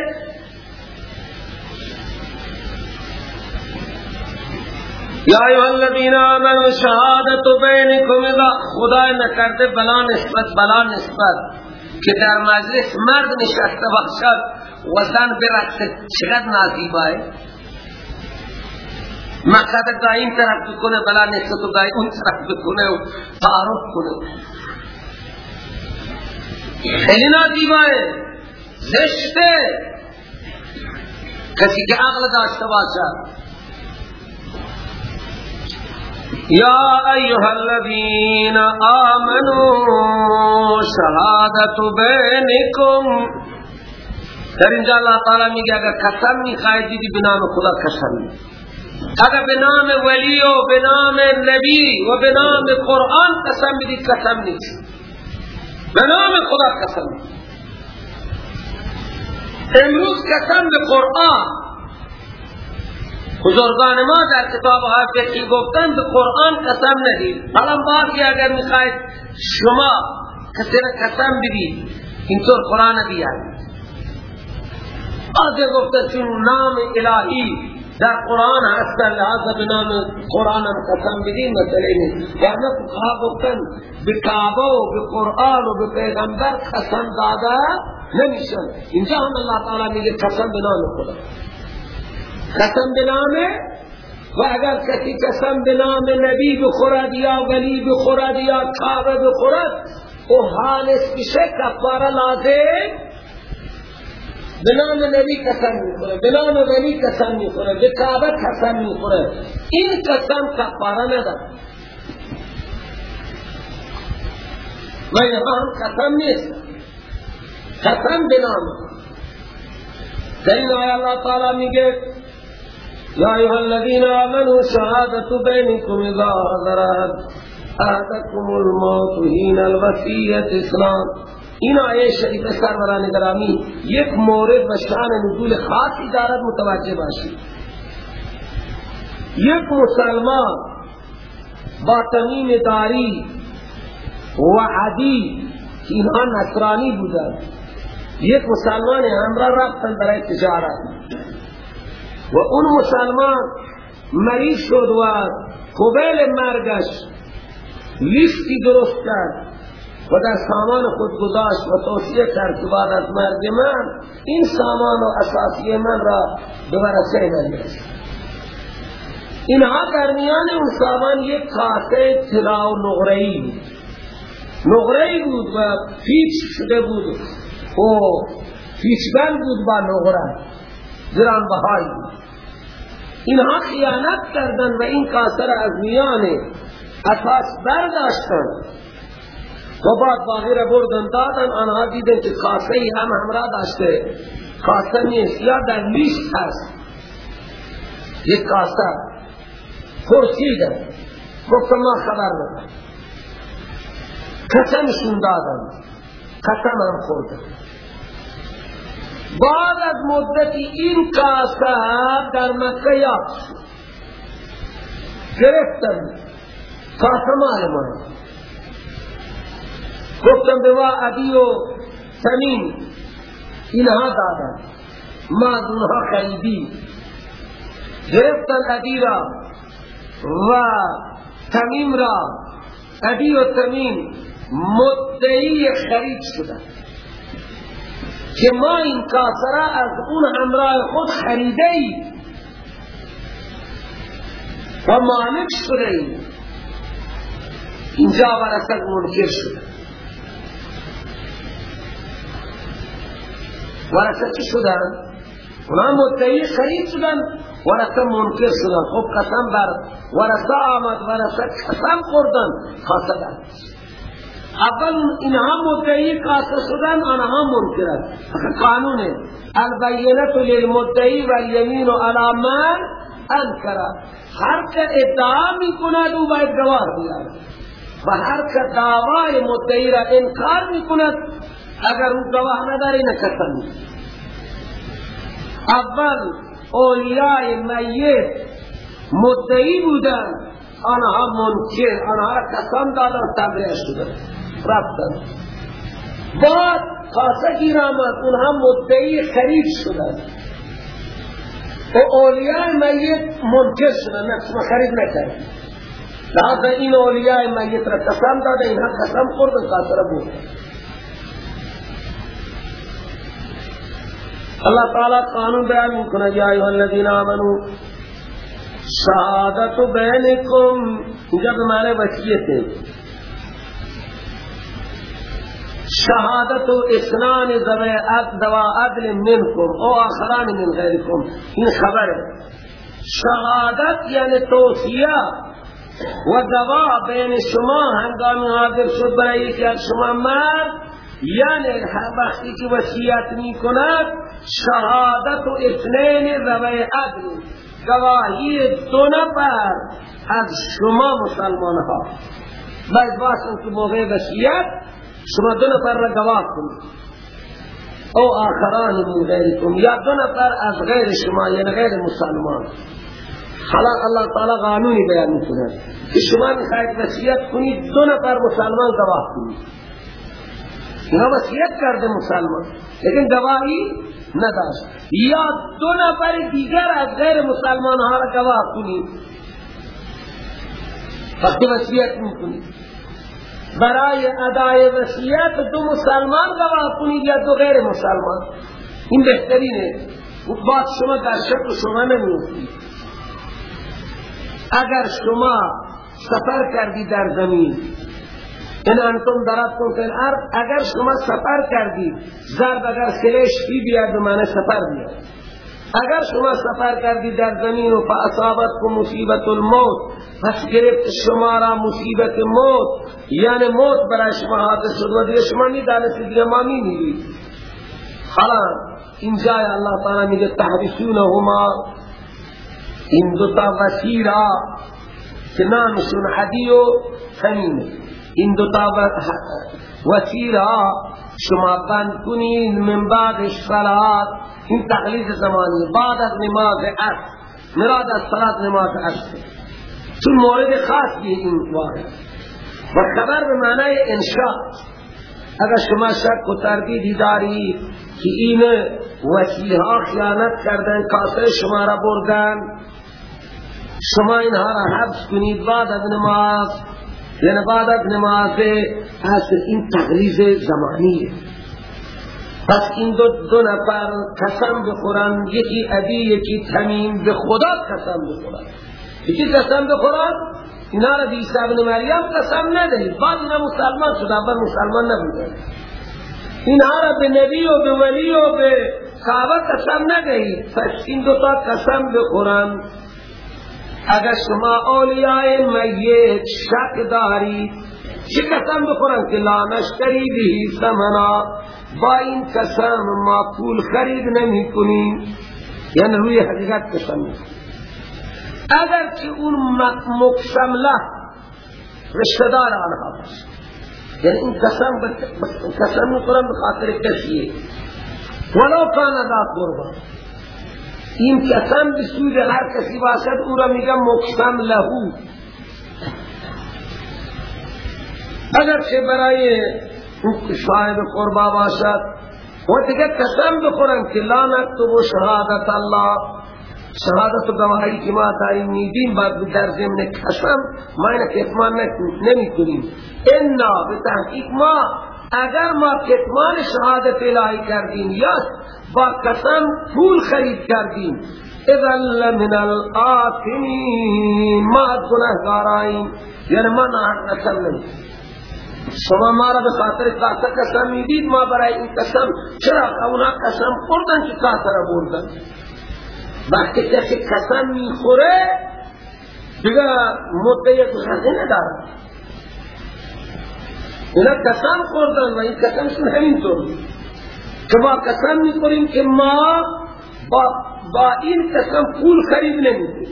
یا ایوہ الذین آمنوا شهادت بینکم اذا خدا نکرده بلا نسبت بلا نسبت که در مجلس مرد نشسته باشد و زن برقصه چقدر نازیبای؟ مقصد دا این طرف بکنه بلا نسبت و اون طرف بکنه و تعارف کنه. خیلی نازیبای زشته. کسی که عقل داشته باشد یا ایها الذین آمنوا شهادت بینکم. در اینجا اللہ تعالی میگه اگر قسم می‌خواهید دیدی به نام خدا قسم. اگر به نام ولی و به نام نبی و به نام قرآن قسم بدید قسم نیست. به نام خدا قسم. امروز قسم به قرآن. بزرگان ما در کتاب ها فقهی گفتن به قرآن قسم ندید. حالا باقی اگر می‌خواید شما کسی را قسم بدید اینطور قرآن بیاد. بعضی گفته چون نام الهی در قرآن هست لحاظا بنام قرآن هم قسم بدین مسئله نیست. یعنی فقها گفتن به کعبه و به قرآن و به پیغمبر قسم داده نمیشن اینجا هم اللہ تعالی میگه قسم بنام خدا. قسم بنام و اگر کسی قسم بنام نبی بخورد یا ولی بخورد یا کعبه بخورد او حالش بشه کفاره لازم به نام نبی قسم می‌خوره به نام ولی قسم می‌خوره به کعبه قسم می‌خوره. این قسم کفاره نداره و اینها هم قسم نیست؟ قسم به نام. اللہ تعالی میگه یا ایها الذین آمنوا شهادت بینکم اذا حضر احدکم الموت حین الوصیت اسلام. این آیه شریف سروران گرامی یک مورد و شان نزول خاصی دارد متوجه باشید. یک مسلمان با تمیم داری و عدی اینها نصرانی بودند. یک مسلمان همراه رفتن برای تجارت. و اون مسلمان مریض شد و قبل مرگش لیستی درست کرد. و در سامان خود گذاشت و توصیه کرد که بعد از مرگ من این سامان و اساسی من را به ورسه من اینها در میان اون سامان یک کاسه طلا و نقرهی بود. بود و پیچ شده بود و پیچبند بود با نقره. گران بهای بود. اینها خیانت کردن و این کاسه را از میان اساس برداشتن و بعد باقی را بردن دادن آنها دیدن که کاسه ای هم همراه داشته. کاسه نیست یا در لیست هست. یک کاسه پرسیدن. گفتم ما خبر ندارم قسمشون دادن. قسم هم خوردن. بعد از مدتی این کاسه در مکه یاد شد گرفتن. کاسه مال مال گفتم به ما عبی و تمیم اینها دادن. ما اونها خریدی گرفتن عبی را و تمیم را. عبی و تمیم مدعی خرید شدن. که ما این کاسره از اون همراه خود خریده ای و مالک شده ای اینجا ورسک منکر شده. ورثه چی شدن؟ اونا مدعی خرید شدن. ورثه منکر شدن. خب قسم بر ورثه آمد ورثه قسم خوردن. خاصدن اول اینها مدعی قاسه شدن آنها منکرن. قانونه البینت للمدعی و الیمین علی من انکره هر که ادعا می کند او باید گواه بیاره و هر که دعوای مدعی را انکار می کند اگر او گواه نداره نکسن اول اولیاء میت مدعی بودن آنها منکر آنها را قسم دادن تبریه شدن رفتن. بعد خاصه گیر آمد اونها مدعی خرید شدن. و اولیاء میت منکر شدن. نقص خرید نکرد لحظه این اولیاء میت را قسم داده اینها قسم خوردن خاصه بود. اللہ تعالی قانون بیان میکنه یا ایها الذین آمنو شهادت بینکم جب معنی وصیت ہے شهادت اثنان ذوی دوا عدل منکم أو آخران من غیرکم این خبر. شهادت یعنی توصیه و دوا بین شما هنگام حاضر شد برای که شما مرد یعنی وقتی که وصیت می کند شهادت و اثنین روی عدل گواهی دو نفر از شما مسلمان ها باید باشن که موقع وسیعت شما دو نفر را گواه کنید. او آخران من غیرکم یا دو نفر از غیر شما یعنی غیر مسلمان. حالا الله تعالی قانونی بیان می‌کنه که شما می‌خواید وصیت کنید دو نفر مسلمان گواه کنید. اینا وصیت کرده مسلمان لیکن گواهی نداشت یا دو نفر دیگر از غیر مسلمان ها را گواه کنید وقتی وصیت می‌کنید برای ادای وصیت دو مسلمان گواه کنید یا دو غیر مسلمان این بهترینه بعد شما در شک شما نمیفتید اگر شما سفر کردی در زمین این انتم درستون فی الارض اگر شما سفر کردی ضرب اگر سلش فی بیاد به سفر بیاد. اگر شما سفر کردی در زمین و فاصابت کو مصیبت الموت پس گرفت شما را مصیبت موت. یعنی موت برای شما حاضر شد و دیگه شما می دانستید دیگه ما می میرید حالا این جای اللہ تعالی میگه تحبسونهما این دوتا وسیرا که نامشون حدی و خمینه این دوتا وسیرا شما بند کنین من بعد صلات. این تقلیز زمانی بعد از نماز عصر. مراد از صلات نماز عصر. چون مورد خاص بھی این وارد و خبر به معنی انشاء. اگر شما شک و تردیدی داری که این وکیلها خیانت کردن کاسه شما را بردن شما اینها را حبس کنید بعد از نماز یعنی بعد از نماز اصل این تغریز زمانیه. پس این دو, دو نفر قسم بخورن یکی ابی یکی تمیم به خدا قسم بخورن. یکی قسم بخورن اینا را بیسا ابن مریم قسم ندهید. بعد اینا مسلمان شد اول مسلمان نبودن اینها را به نبی و به ولی و به صحابه قسم ندهید. پس این دوتا قسم بخورن. اگر شما اولیاء میت شک دارید چه قسم بخورن که لا نشتری بهی سمنا با این قسم ما پول خرید نمی کنیم. یعنی روی حقیقت قسم اگر که اون مقسم له رشتدار آنها باشه. یعنی این قسم قسم می‌خورن به خاطر کسیه ولو کان ذا قربان. این قسم به سود هر کسی باشد او را میگم مقسم لهو. اگر چه برای صاحب قربا باشد و دیگه قسم بخورن که لا نکتب شهادت الله. شهادت و گواهی که ما داریم میدیم بعد در ضمن قسم ما اینه کتمان نمی کنیم انا به تحقیق ما اگر ما کتمان شهادت الهی کردیم یا با قسم پول خرید کردیم اذن لمن الآثمین. ما گناهگارائیم یعنی ما نحق قسم نمی شما ما را به خاطر کاسه قسم می‌دید ما برای این قسم چرا اونا قسم خوردن که کاسه را بردن؟ وقتی کسی قسم می‌خوره دیگه مدعی غزه نداره اینا قسم خوردن و این قسمشون همینطور. که ما قسم می‌خوریم که ما با, با این قسم پول خرید نمیدیم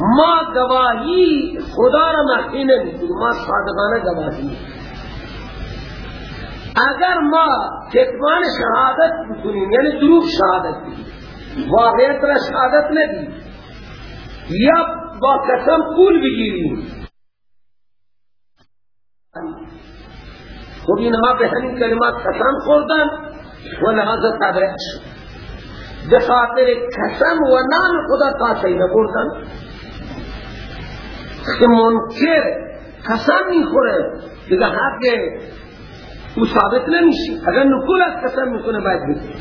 ما گواهی خدا را مخفی نمیدیم ما صادقانه گواهی اگر ما کتمان شهادت بکنیم یعنی دروغ شهادت بکنیم واقعیت را شهادت ندیم یا با قسم پول بگیریم خب اینها به همین کلمات قسم خوردن و لحاظ تبرک شد. به خاطر قسم و نام خدا قاسه نبردن. که منکر قسم می‌خوره. دیگه حق او ثابت نمیشه. اگر نکول از قسم می‌کنه باید بگیره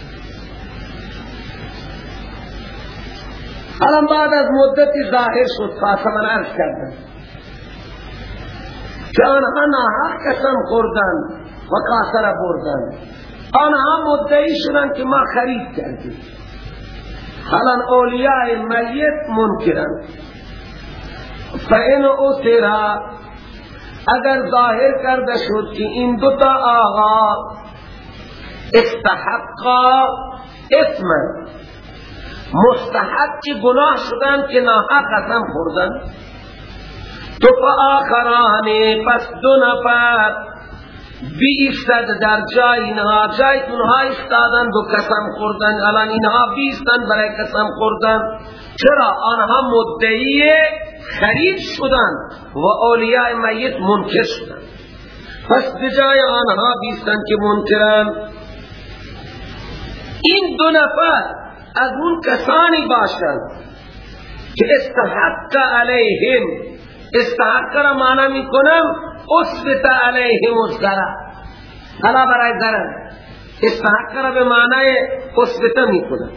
الان بعد از مدتی ظاهر شد خاصمان عرض کردن که آنها ناحق قسم خوردن و کاسر بردن. آنها مدعی شدن که ما خرید کردیم. حالا اولیاء میت منکرن. فین اترا اگر ظاهر کرده شد که این دوتا آغا استحقا اسمن مستحق گناه شدن که ناحق قسم خوردن. تو آخران پس دو نفر بیستد در جای اینها. جای اونها استادن دو قسم خوردن. الان اینها بیستن برای قسم خوردن. چرا؟ آنها مدعی خرید شدن و اولیاء میت منکر شدن. پس بجای آنها بیستن که منکرن. این دو نفر از اون کسانی باشند که استحق علیهم استحق را معنی می کنم اثبت علیهم الزرع حالا برای ضرر استحق را به معنی اثبت می کنم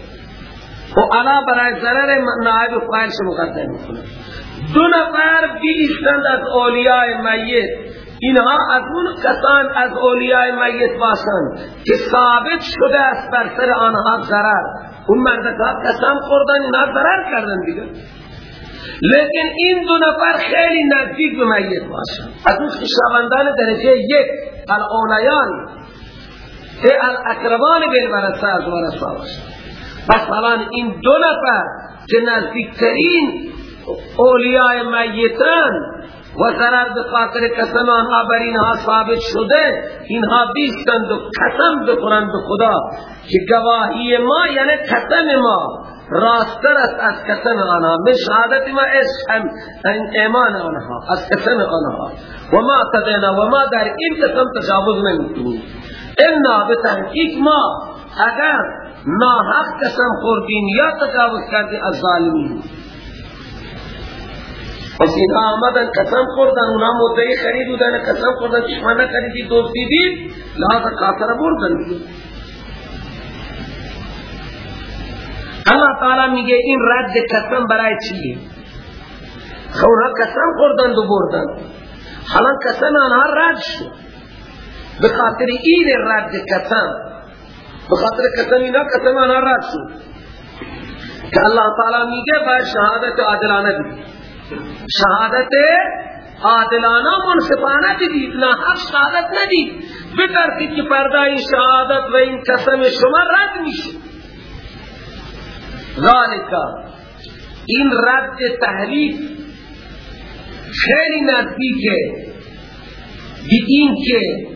و علا برای ضرر نائب فایلش مقدم می کنم دو نفر بیستند از اولیاء میت. اینها از اون کسان از اولیاء میت باشند که ثابت شده است بر سر آنها ضرر. اون مردکات قسم خوردن اینها ضرر کردن دیگه. لیکن این دو نفر خیلی نزدیک به میت باشند از اون خشاوندان درجه یک الاولیان الاقربان بالورثه از ورثه باشند پس الان این دو نفر که نزدیکترین اولیاء میتن و ضرر به خاطر قسم آنها بر اینها ثابت شده اینها بیستند و قسم بکنند به خدا که گواهی ما یعنی قسم ما راستر است از قسم آنها. من شهادت ما اشهم ایمان آنها از قسم آنها. و ما تدینا و ما در این قسم تجاوز نمی‌کنیم. انا به تحقیق ما اگر ناحق قسم خوردیم یا تجاوز کردیم از ظالمین. پس اینها آمدن قسم خوردن اونا مدعی خرید بودن قسم خوردن چشما نخریدی دوستی دید لحاظ کافر بردن. اللہ تعالی میگه این رد قسم برای چیه؟ اونا قسم خوردن و بردن حالا قسم آنها رد شد. به خاطر این رد قسم به خاطر قسم اینا قسم آنها رد شد. که اللہ تعالی میگه باید شهادت عادلانه بید شهادت عادلانه منصفانه دید نه حق شهادت ندید. بترتید که پرده این شهادت و این قسم شما رد میشه. ذالکا این رد تحریف خیلی نزدیکه بی این که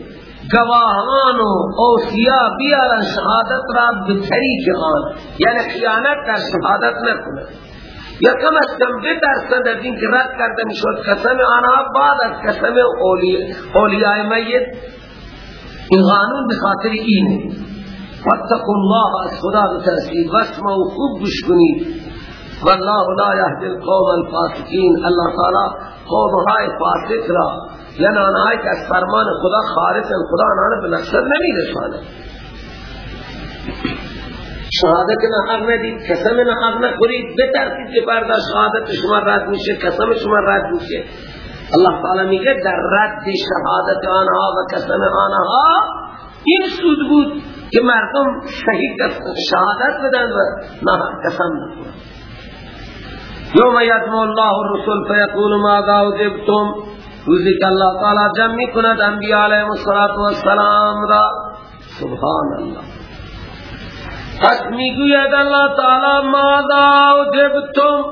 گواهان و اوسیا بیارن شهادت را به طریق آن. یعنی خیانت در شهادت نکنه. یا کم از کم به درصد از این که رد کرده می‌شد قسم آنها بعد از قسم اولیاء میت. این قانون بخاطر اینه. واتقوا الله از خدا بترسید واسمعوا خوب گوش کنید. والله لا يهدي القوم الفاسقين. الله تعالی قوم های فاسق را یعنی آنهایی که از فرمان خدا خارجن خدا آنها به مقصد نمیرسانه شهادت نه ندید قسم نه نخورید. بترسید که فردا شهادت شما رد میشه قسم شما رد میشه. الله تعالی میگه در رد شهادت آنها و قسم آنها این سود بود. که مردم صحیح شهادت بدن و نه قسم نخورن یوم یدمو الله الرسول فیقول ماذا اجبتم روزی که اللہ تعالی جمع می‌کند انبیاء علیہ السلام را. سبحان الله پس می‌گوید اللہ تعالی ماذا اجبتم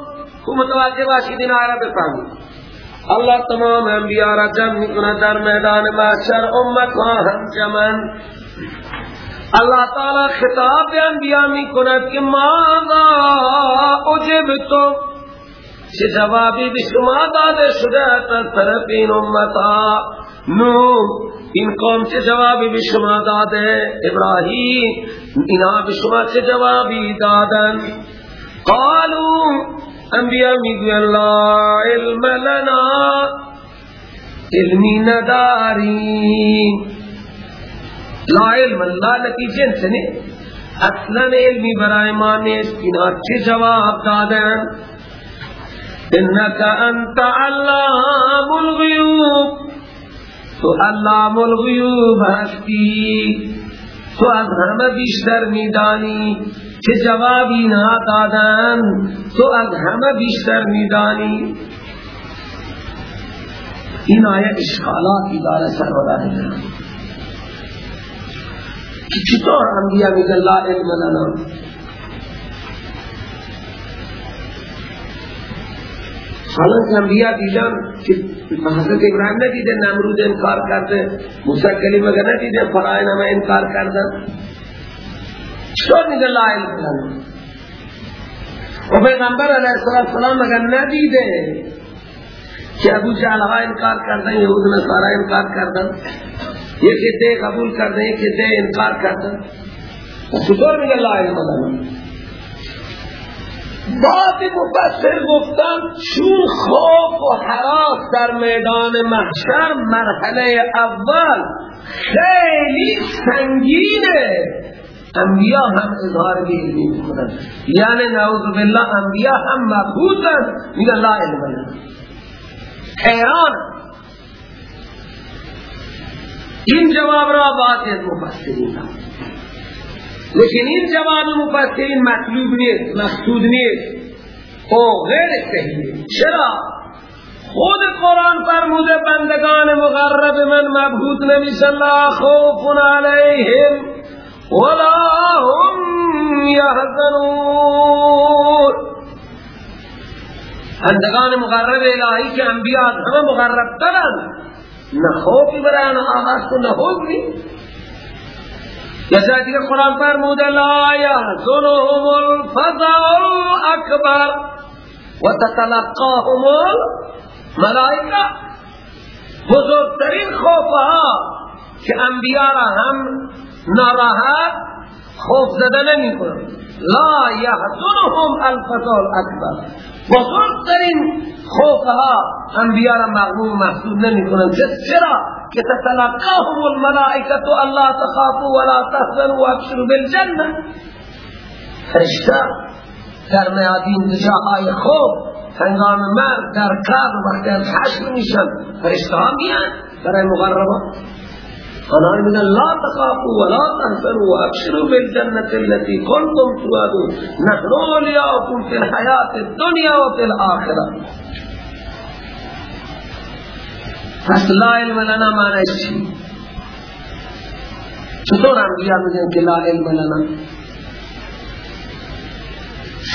کو متوجه باشید این آیه بفهمید اللہ تمام انبیاء را جمع می‌کند در میدان محشر امت هم جمن اللہ تعالی خطاب انبیاء می‌کند که ماذا اجبتم چه جوابی به شما داده شده از طرف این امتا۔ نو این قوم چه جوابی به شما داده ابراهیم اینا به شما چه جوابی دادن۔ قالو انبیاء می‌گوین لا علم لنا علمی نداریم لا علم لا نتیجه انسانی اصلا علمی برای ما نیست. اینا چه جواب دادن؟ انکا انت علام الغیوب. تو علام الغیوب هستی. تو از همه بیشتر میدانی. چه جوابی دادن؟ تو از همه بیشتر میدانی. این آیه اشکالاتی داره سرورانه که چطور انبیاء میگن لا علم لنا؟ حالا انبیاء دیدن که حضرت ابراهیم ندیده نمرود انکار کرده موسی کلیم اگر ندیده فرائن همه انکار کردن چطور میگه لا علم لنا؟ و پیغمبر علیه السلام اگر ندیده که ابو ها انکار کردن یهود نصارا انکار کردن یکی ده قبول کردن یکی ده انکار کردن چطور میگه لا علم لنا بعد مفسر گفتن چون خوف و حراس در میدان محشر مرحله اول خیلی سنگینه. انبیاء هم اظهار به علمی می‌کنن یعنی نعوذ بالله انبیاء هم مبهوتن میگن لا علم حیران. این جواب را باید از مفسرین لیکن این جواب مفسرین مطلوب نیست مقصود نیست. او غیر صحیح. چرا؟ خود قرآن فرموده بندگان مغرب من مبهوت نمیشن لا خوف علیهم ولا هم یحزنون. بندگان مغرب الهی که انبیاء همه مغرب ترن نه خوفی برای آنها آغاز کو نه حکمی جیسا دیگه قرآن فرمود لا يحزنهم الفزع الاکبر و تتلقاهم الملائکه. بزرگترین خوفها که انبیاء را هم ناراحت خوف زده نمی لا يحزنهم الفزع الاکبر. بزرگترین خوفها انبیاء را مغموم محسوب نمی کنن چرا؟ که تتلقاهم الملائکت الله تخافوا ولا تحزنوا وابشروا بالجنه فرشتہ در میادین جاهای خوب هنگام مرد در قبر وقتی از حشر میشن. فرشتہ ها میان برای مغربا آنها من لا تخافوا ولا تحزنوا وابشروا بالجنة التي كنتم توعدون. نحن أولياؤكم في الحياة الدنيا وفي الآخرة. پس لا علم لنا معنیش چی چطور انبیاء میگن که لا علم لنا؟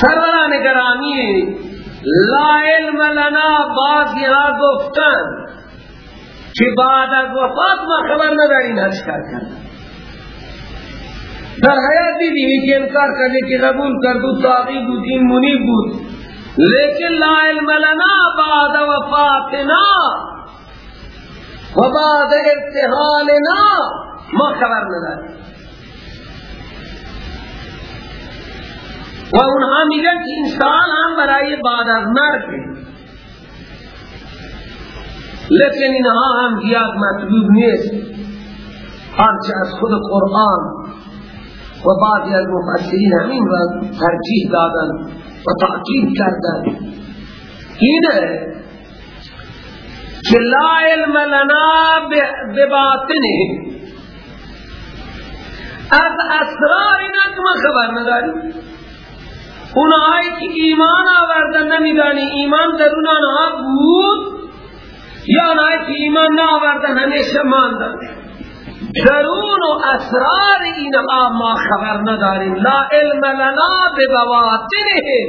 سروران گرامی لا علم لنا باز یہاں گفتن. که بعد از وفات ما خبر نداریم هر چکار کرد. در حیات دیدیم که انکار کرده که قبول کرد و تاقی بود این منیب بود. لیکن لا علم لنا بعد وفاتنا و بعد ارتحالنا ما خبر نداریم. و اونها میگن که انسان هم برای بعد از مرگ لیکن اینها هم زیاد مطلوب نیست هرچه از خود قرآن و بعضی از مفسرین همین را ترجیح دادن و تحقیق کردن اینه که لا علم لنا بباطنه. از اسرار اینا ما خبر نداریم اونهایی که ایمان آوردن نمیدانی ایمان درون آنها بود. یا آنهایی که ایمان نآوردن همیشه ماندن درون و اسرار اینها ما خبر نداریم. لا علم لنا ببواطنهم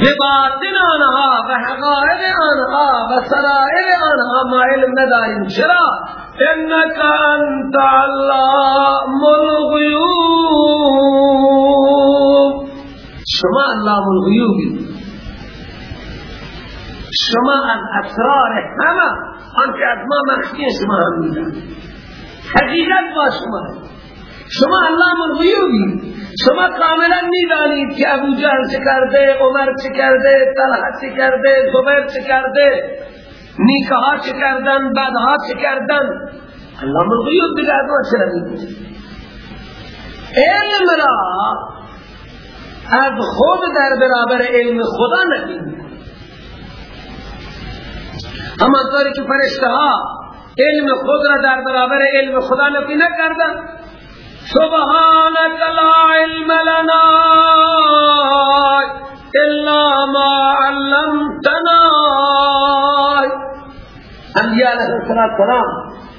بباطن آنها و حقائق آنها و سرائر آنها ما علم نداریم. چرا؟ انك انت علام الغیوب. شما علام الغیوبی شما از اسرار همه آنکه از ما مخفی شما هم میدن حقیقت با شما شما علام الغیوبی شما کاملا می‌دانید که ابو جهل چه کرده عمر چه کرده طلحه چه کرده زبیر چه کرده نیکه ها چه کردن بدها چه کردن. علام الغیوب دیگه از ما چرا علم را از خود در برابر علم خدا نبینید. اما طوری که فرشته ها علم خود را در برابر علم خدا نفی نکردن سبحانك لا علم لنا الا ما علمتنا. انبیاء علیہ السلام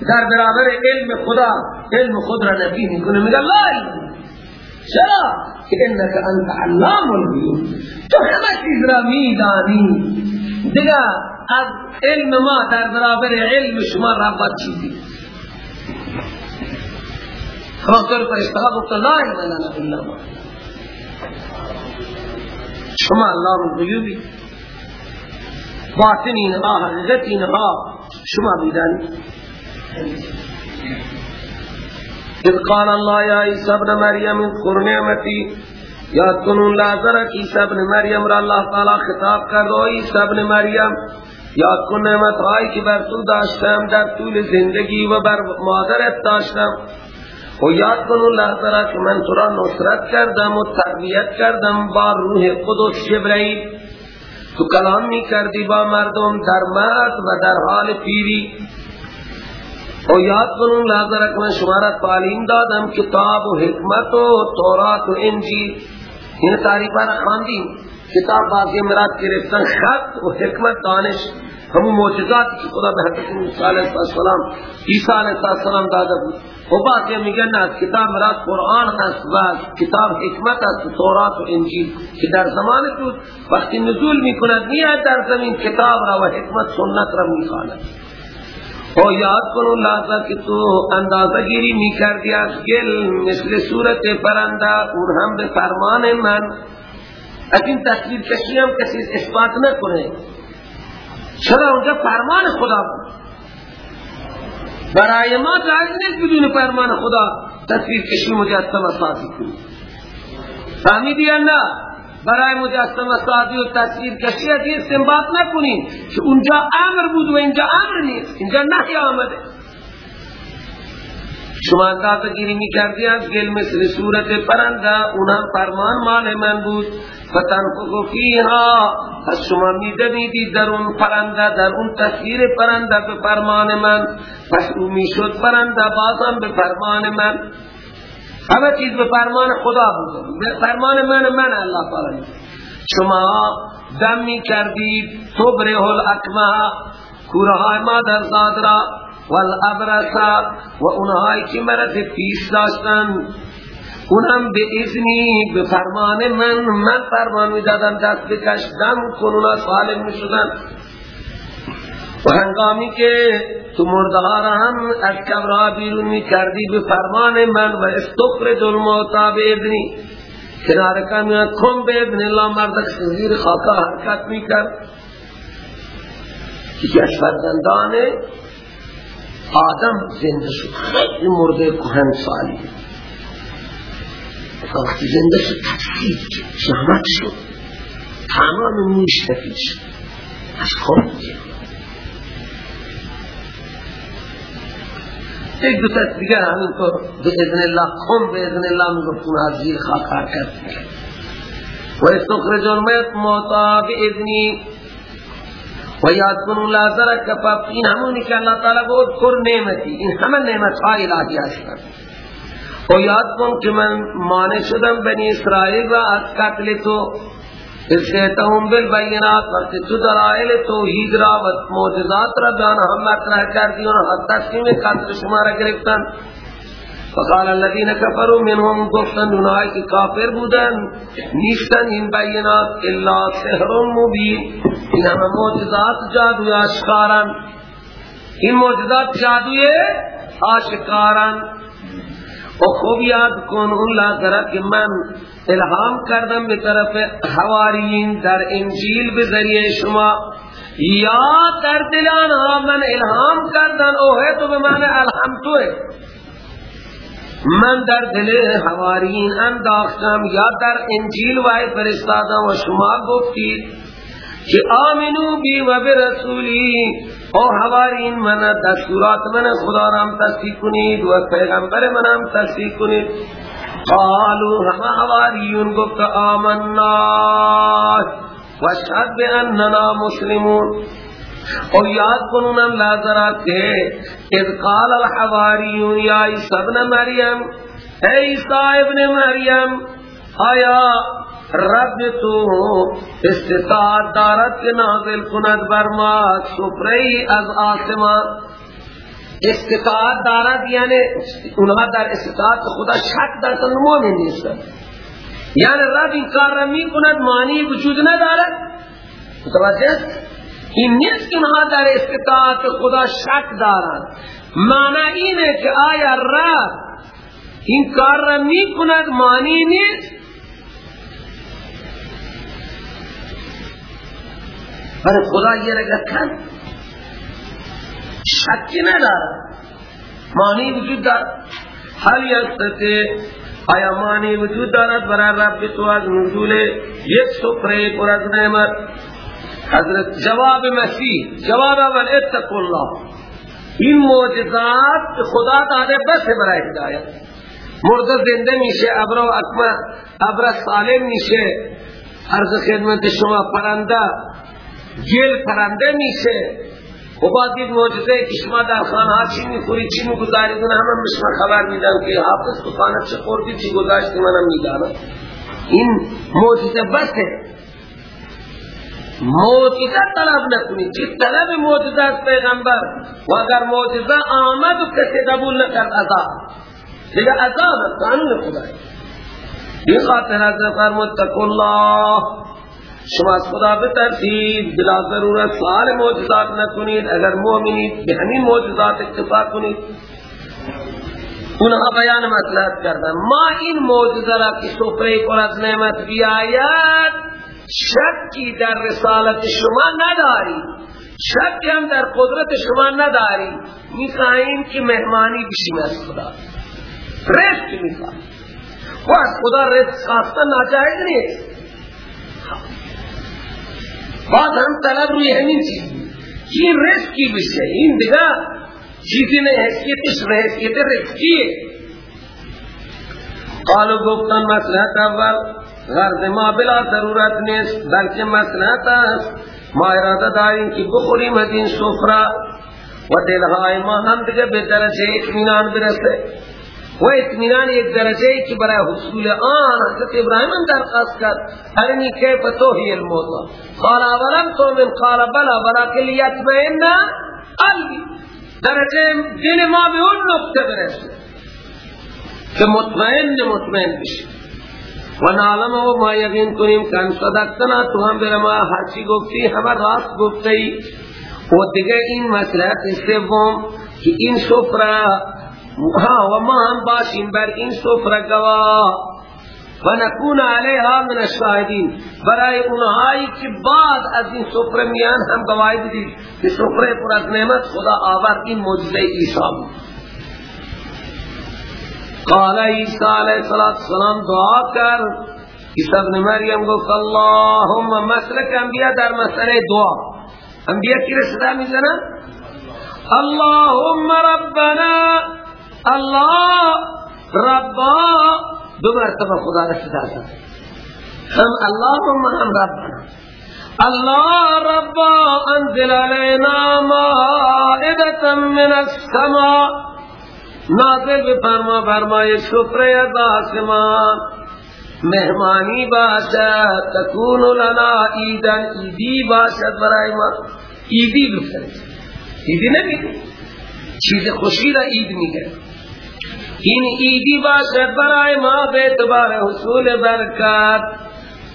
در برابر علم خدا علم خود را نفی می‌کنه. میگه لا علم چرا؟ که انك انت علام الغیوب. تو همه چیز را میدانی. دیگه از علم ما در برابر علم شما رابط چیزی. خاطر فرشتہ گفت لا علم لنا الا ما شما علام الغیوبی باطن اینها حقیقت اینها شما بیدن. اذ قال الله یا عیسی ابن مریم اذکر نعمتی. یاد کنون لازر کی عیسی ابن مریم را اللہ تعالی خطاب کرد. و عیسی ابن مریم یاد کن نعمت هایی که بر تو داشتم در طول زندگی و بر مادرت داشتم. و یاد کن الله تعالی که من تو را نصرت کردم و تربیت کردم با روح قدس جبرائیل تو کلام می کردی با مردم در مرد و در حال پیری. و یاد کن الله تعالی که من را تعلیم دادم کتاب و حکمت و تورات و انجیل. این تعریفہ را کتاب باقی مراد گرفتن خط و حکمت دانش همون معجزات که خدا به حضرت موسی علیه السلام عیسی علیه السلام داده بود. و باقی میگن از کتاب مراد قرآن است و کتاب حکمت است تورات و انجیل که در زمان تو وقتی نزول می‌کند میاد در زمین کتاب را و حکمت سنت را می‌خواند. او یاد کنو لازا کہ تو اندازہ گیری می کردی از گل مثل صورت پرندہ اور ہم به فرمان من۔ از این تصویر کشی هم کسی اثبات نکنه چرا اونجا فرمان خدا؟ بود برای ما جایز نیست بدون فرمان خدا تصویر کشی مجسم سازی کنی۔ فهمیدی یا نه؟ برای مجسم سازی و تصویر کشی از این استنباط نکنین که اونجا امر بود و اینجا امر نیست. اینجا نهی آمده. شما اندازه گیری می کردی از گل مثل صورت پرنده. اونم فرمان مال من بود. فتنفقو فیها. پس شما می دمیدی در اون پرنده در اون تصویر پرنده به فرمان من. پس او شد پرنده بازم به فرمان من. همه چیز به فرمان خدا بود فرمان من من الله تعالی. شما دم می کردید تبره الاکمه کورهای مادر زاد را والابرسا و اونهایی که مرض پیش داشتن. اونم به ازنی به فرمان من من فرمان می دادم دست بکش دم کن اونا سالم می شدن و هنگامی که تو مردها را هم از کبرها بیرون می کردی به فرمان من و استخرج الموتا به ازنی کنار کمی کم به ازن اللہ مرد خزیر خاکا حرکت می کرد که از آدم زنده شد. خیلی مرده کهن سالی. وقتی زنده شد تفسیر شهمت شد. تمام موش شد. از خود ایک دو تست دیگر همین کو به اذن الله کن به اذن الله میگفتون از زیر خاک حرکت و استخرج المیت موتا به اذنی و یاد کنو لا ذرک این همونی که اللہ تعالی بود کر نعمتی این همه نعمت های الهی هستند و یاد کن که من مانع شدم بنی اسرائیل را از قتل تو ارشیتهم بالبینات وقت تو درائل توحید را و معجزات را بیان هم مطرح کردی و تسلیم قتل شما را گرفتن. فقال الذين كفروا منهم گفتن اونایی که کافر بودن. نیستن این بینات الا سحر مبین. این همه معجزات جادوی آشکارن این معجزات جادوی آشکارن و خوب یاد کن اون لازره که من الهام کردم به طرف حواریین در انجیل به ذریعه شما. یا در دلان ها من الهام کردن اوه تو به معنی الهام توه. من در دل حواریین انداختم یا در انجیل وای فرستادم و شما گفتید که آمنو بی و برسولی او حواریین من دستورات من خدا رام تصدیق کنید و پیغمبر من هم تصدیق کنید. قالوا ہم حواریون گفت آمنا. و شهد باننا مسلمون. اور یاد کنونم لازرات اذ قال الحواریون یا عیسی ابن مریم. اے ابن مریم آیا رب تو استطاعت دارت کے نازل کند برما سپری از آسمان؟ استطاعت دارد یعنی اونها در استطاعت خدا شک در مومن نیستن یعنی رب این کار را می کند معنی وجود ندارد. متوجه؟ این نیست که اونها در استطاعت خدا شک دارند. معنی اینه که آیا رب این کار را می کند معنی نیست. برای خدا یه رگه کن. شکی ندارد معنی وجود دارد. هل یستطیع آیا معنی وجود دارد برای رب تو از نزول یک سفره پر از نعمت؟ حضرت جواب مسیح جواب اول اتقوا الله. این معجزات خدا داده بس برای هدایت. مرده زنده میشه ابرا و اکمه ابرا سالم میشه. عرض خدمت شما پرنده گل پرنده میشه. و بعد دید معجزه که شما در خانه ها چی می‌خوری چی می‌گذاری؟ دونه همه شما خبر میدن که حافظ تو خانه چه خوردی چی گذاشتی؟ منم می‌دانم این معجزه بسه. معجزه طلب نکنی. چی طلب معجزه از پیغمبر؟ و اگر معجزه آمد و کسی قبول نکرد عذاب. دیگه عذاب قانون خدای این خاطر از فرمود تکو الله شما از خدا بترسید بلا ضرورت سوال معجزات نکنید اگر مؤمنید به همین معجزات اکتفا کنید. اونها بیان مطلب کردن. ما این معجزه را که سفره پر از نعمت بیاید شکی در رسالت شما نداری. شک هم در قدرت شما نداری. می‌خواهیم که مهمانی بشیم از خدا. رزق می‌خواهیم. و از خدا رزق خواستن ناجایز نیست. بعد هم طلب روی همین چیز این رزقی بشه این دیگه چیزی نه حیثیتش حیثیت رزقیه قالو گفتن مسلحت اول غرض ما بلا ضرورت نیست بلکه مسلحت است ما اراده داریم که بخوریم از این سفره و دلهای ما هم دیگه به درجه اطمینان برسه و اطمینان یک درجه ای که برای حصول آن حضرت ابراهیم هم درخواست کرد. ارنی کیف توحی الموتا قال تو من قال بلا ولكن لیتمئن قلبی. درجه دل ما به اون نقطه برسه که مطمئن مطمئن بشه و نعلم و ما یقین کنیم کن صدقتنا تو هم بر ما هرچی گفتی همه راست گفتی. و دیگه این مسئله سوم که این سفره ها و ما هم باشیم بر این سفره گواه. و نکون علیها من الشاهدین. برای اونهایی که بعد از این سفره میان هم گواهی بدید که سفره پر از نعمت خدا آورد. این معجزه عیسی قال عیسی علیہ السلام دعا کر. عیسی ابن مریم گفت اللهم مسلک انبیاء در مسئله دعا. انبیاء کی رسدا می‌زنن؟ اللهم ربنا الله ربا. دو مرتبه خدا را صدا هم اللهم هم ربنا الله ربا انزل علينا مائدة من السماء نازل بفرما فرمای شکر از آسمان مهمانی باشد تکون لنا ایدن ایدی باشد برای ما. ایدی بفرد ایدی نمیدی چیز خوشی را اید میگه این ایدی باشد برای ما به اعتبار حصول برکات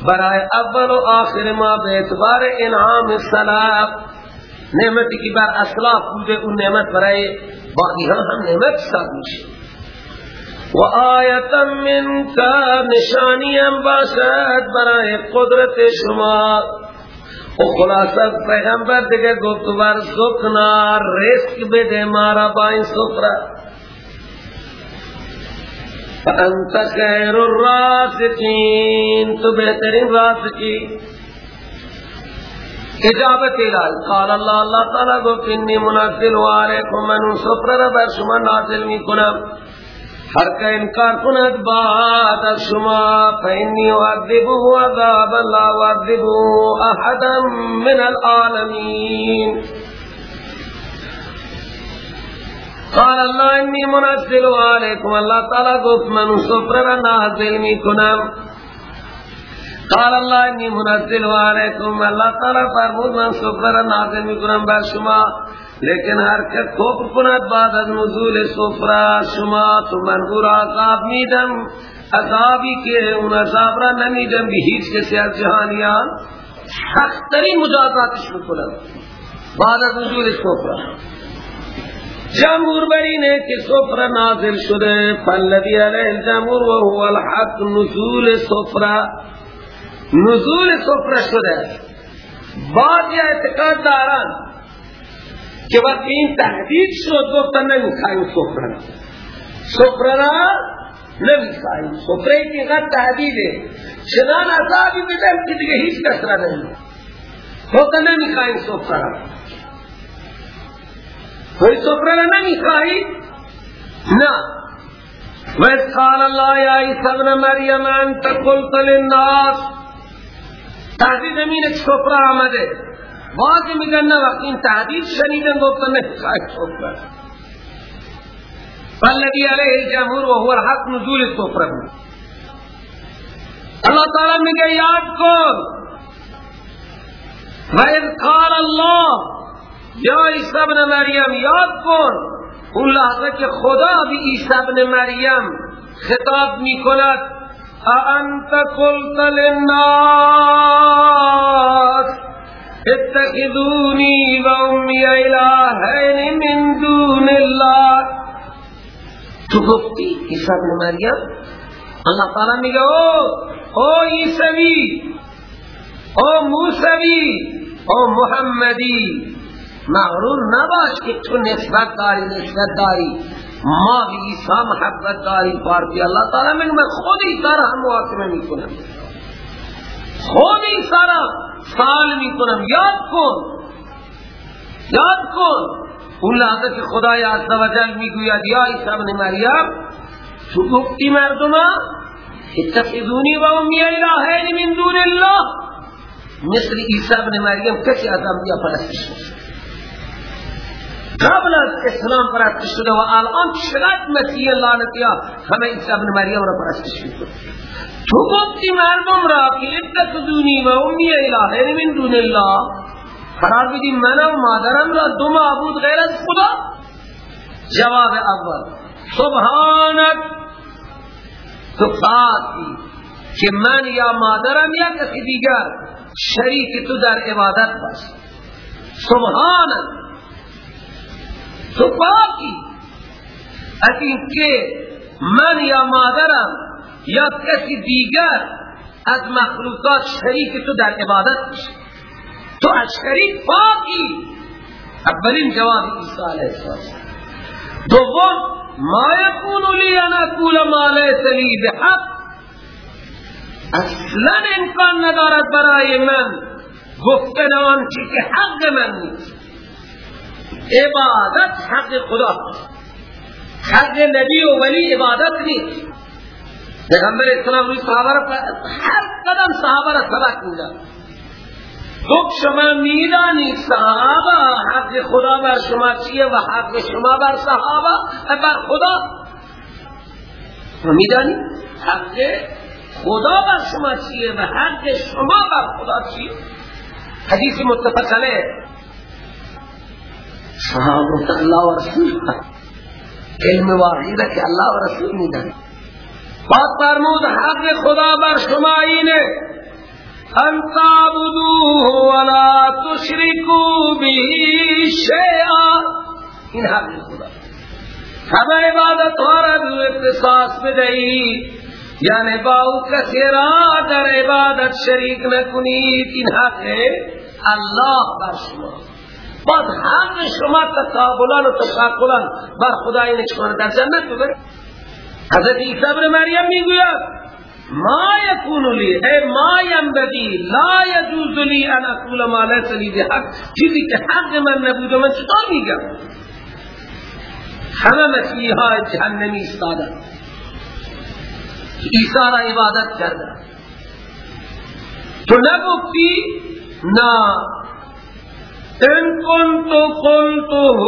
برای اول و آخر ما به اعتبار انعام سلام۔ نعمتی که بر اسلاف بوده، اون نعمت برای باقی ها هم نعمت ساد میشه. و آیتا من کا نشانی هم باشد برای قدرت شما. و خلاصت پیغمبر دیگه گفت بر سکنا رزق بده مارا با این سفره. فانت خیر الراسقین تو بہترین راسقی اجابت الال قال اللہ اللہ تعالی کو انی منزل علیکم من سفر بر شما نازل می کنم ہر کا انکار کند بعد از شما. فانی وعذبه عذابا لا وعذبه احدا من العالمین. قال الله انی منزل علیکم اللہ تعالی گفت من سفر را نازل می کنم قال الله انی منزل علیکم اللہ تعالی فرمود من سفر را نازل می کنم بر شما. لیکن هر کس کفر کند بعد از نزول سفر. شما تو منظور عذاب میدم. عذابی که اون عذاب را نمیدم. به هیچ کسی از جهانیان سختترین مجازاتش میکنم. بعد از نزول سفر. جمهور برینه که سفره نازل شده. فالذی علیه الجمهور و هو الحق. نزول سفره نزول سفره شده. بعضی اعتقاد دارن که وقتی این تهدید شد گفتن نمی‌خوایم سفره را سفره را نمی‌خوایم سفره که اینقدر تهدیده. چنان عذابی بدم که دیگه هیچ کس را نمیم گفتن نمی‌خوایم سفره کوئی سفره نمی‌خواهی؟ نه. وَإِذْ قَالَ اللَّهُ يَا عِيسَى ابْنَ مَرْيَمَ أَنْتَ قُلْتَ لِلنَّاسِ. تهدید امین سفره آمده. بعضی میگن نه وقتی این تهدید شنیدن گفتن نه خواهد سفره. فالذی علیه الجمهور و هو الحق نزول سفره بود. اللہ تعالی میگه یاد کن. و اذ قال الله یا عیسی ابن مریم یاد کن. اون لحظه که خدا به عیسی ابن مریم خطاب می‌کند اانت قلت للناس اتخذوني و امی من دون الله. تو گفتی عیسی ابن مریم؟ اللہ تعالی میگه او او عیسوی او موسوی او محمدی. مغرور نباش که تو نسبت داری نسبت داری. ما به عیسی محبت داری پارتی اللہ تعالی من خود عیسی را هم محاکمه می‌کنم. خود عیسی را سال می‌کنم. یاد کن. یاد کن. اون لحظه که خدای عزوجل می‌گوید یا عیسی ابن مریم تو گفتی مردما اتخذونی و امی الهین من دون الله. مثل عیسی ابن مریم کسی از انبیا پرستش نشد قبل از اسلام پرستش شده و الان چقدر مسیح لعنتیا همه عیسی ابن مریم را پرستش می‌کنه. تو گفتی مردم را که اتخذونی و امی الهین من دون الله. قرار بدی من و مادرم را دو معبود غیر از خدا؟ جواب اول سبحانت تو پاکی که من یا مادرم یا کسی دیگر شریک تو در عبادت باش. سبحانت تو پاکی از اینکه من یا مادرم یا کسی دیگر از مخلوقات شریک تو در عبادت باشه تو از شریک پاکی. اولین جواب عیسی علیه السلام. دوم ما یکون لی ان اقول ما لیس لی بحق. اصلا امکان ندارد برای من گفتن آنچه که حق من نیست. عبادت حق خدا. حق نبی و ولی عبادت نیست. پیغمبر اسلام روی صحابه را هر قدم صحابه را سبق میدن گفت شما میدانی صحابه حق خدا بر شما چیه و حق شما بر صحابه بر خدا؟ میدانی حق خدا بر شما چیه و حق شما بر خدا چیه؟ حدیث متفق علیه. صحابه گفت الله و رسول علم واحده که الله و رسول میدن بعد فرمود حق خدا بر شما اینه ان ولا تشركوا به شیئا این حق خدا همه عبادت ها را اختصاص بدهید یعنی با او کسی را در عبادت شریک نکنید این حق الله بر شما بعد حق شما تقابلان و تشاکلان بر خدای نشکانه در جنت ببرید. حضرت عیسی ابن مریم می‌گوید ما یکون لی اے ما ینبغی لا یجوز لی ان اقول ما لیس لی بحق. چیزی که حق من نبود من چطور میگم؟ همه مسیحا جهنمی استادن عیسی را عبادت کردن. تو نگفتی نا ان كنت قلته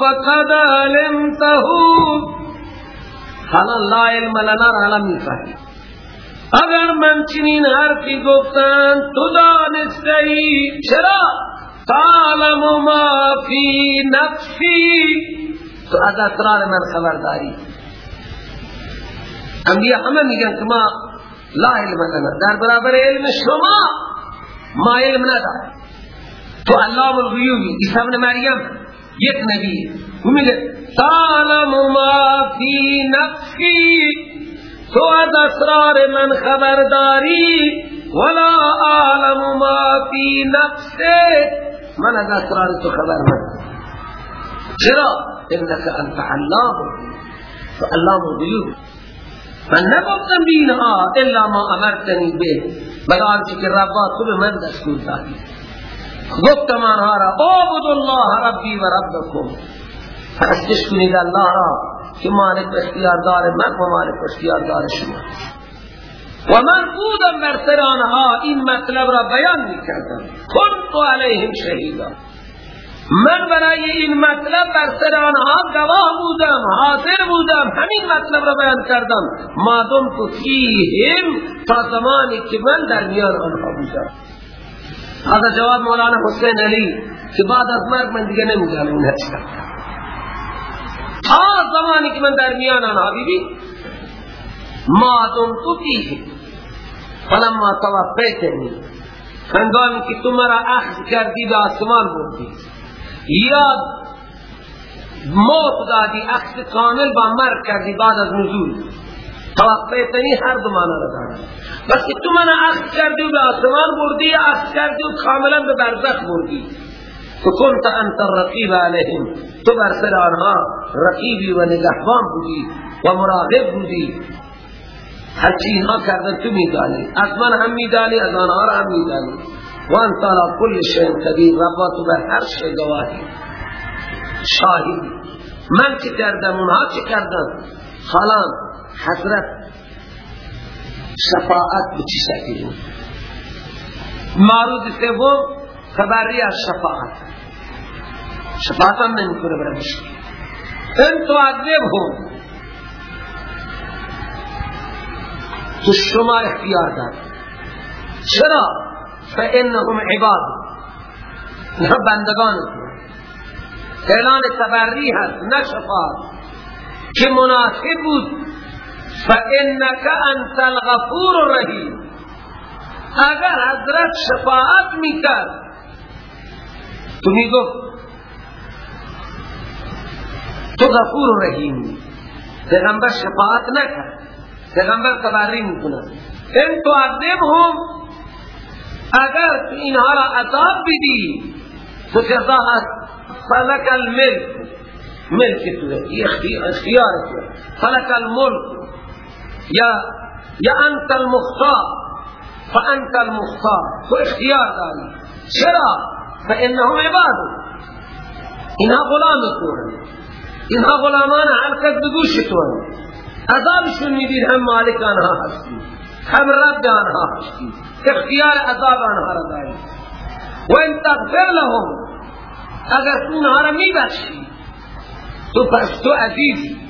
فقد علمته. حالا لا علم لنا را می‌فهمی اگر من چنین حرفی گفتن تو دانسته چرا؟ تعلم ما فی نفسی. تو از اسرار من خبرداری. انبیاء همه میگن که ما لا علم لنا. در برابر علم شما ما علم ندار تو علام الغیوبی عیسی ابن مریم یک نبی. وہ میگه تعلم ما فی نفسی تو از اسرار من خبرداری ولا اعلم ما فی نفسك من از اسرار تو خبر ندارم. چرا؟ انك انت علام. تو علام الغیوب من نگفتم به اینها الا ما امرتنی به. مگر آنچه که ربا تو به من دستور دادی. گفتم آنها را عبد الله ربی و ربکم. پرستش کنید الله را که مالک اختیار دار من و مالک اختیار دار شما. و من بودم بر سر آنها این مطلب را بیان می کردم کنت علیهم شهیدا. من برای این مطلب بر سر آنها گواه بودم حاضر بودم. همین مطلب را بیان کردم. مادم تو فیهم تا زمانی که من در میان آنها بودم. هذا جواب مولانا حسین علی که بعد از مرگ من دیگه نمی‌دونم این هست تا زمانی که من در میان آنها بیدی مادم تو فیهم فلما توفیتنی هنگامی که تو مرا اخذ کردی به آسمان بردی. یا موت دادی اخذ کامل با مرگ کردی بعد از نزول. توفیتنی هر دو معنی را دارد بس تو منو اخذ کردی و به آسمان بردی اخذ کردی و کاملا به برزخ بردی. تو کنت انت الرقیب علیهم. تو بر آنها رقیبی و نگهبان بودی و مراقب بودی. هرچی اینها کردن تو میدانی. از من هم میدانی از آنها را هم میدانی. و انت علا کل شیء قدیر. تو بر هر شی گواهی. شاهد من چه کردم؟ اونها چه کردن؟ حالا حضرت شفاعت به چی شکلی معروض سوم خبری از شفاعت. شفاعت هم نمی‌کنه برای مشکل. ان تو عذب هم. تو شما اختیار دار. چرا؟ فإنهم عباد. نه بندگان. إعلان تبری هست نه شفاعت که مناسب بود؟ فإنك أنت الغفور الرحیم. اگر حضرت شفاعت میکرد. تو میگفت تو غفور رحیم پیغمبر شفاعت نکرد. پیغمبر تبری میکنه ان تو عذبهم اگر تو اینها را عذاب بدی تو جزا هست فلک الملک. ملک تو ہے اختیار تو فلک الملک. یا یا انت المختار. فانت المختار. تو اختیار داری. چرا؟ فانهم عباد. اینها غلام تو اینها غلامان هر کس بگوش تو عذابشون میدید هم مالک آنها هستی هم رب آنها اختیار عذاب آنها را داری و ان تغفر لهم اگر تو آنها را میبخشی تو پس تو عزیزی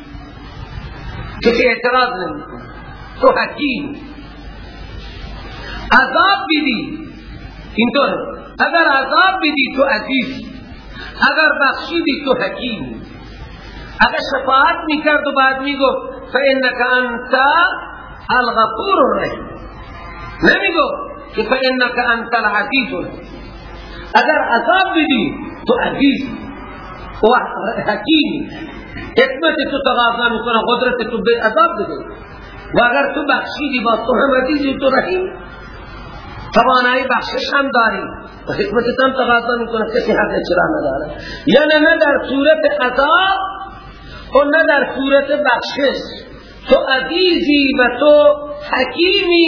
کسی اعتراض نمی تو حکیم. عذاب بدی اینطور اگر عذاب بدی تو عزیزی. اگر بخشیدی تو حکیمی اگر شفاعت می‌کرد و بعد می‌گفت فانك انت الغفور الرحیم. نمیگو که فانك انت العزیز اگر عذاب بدی تو عزیز و حکیمی حکمت تو تقاضا می‌کنه قدرت تو به عذاب بده. و اگر تو بخشیدی با تو هم تو رحیم. توانایی بخشش هم داری. و حکمت هم تقاضا می‌کنه کسی حق چرا نداره. یعنی نه در صورت عذاب و نه در صورت بخشش. تو عزیزی و تو حکیمی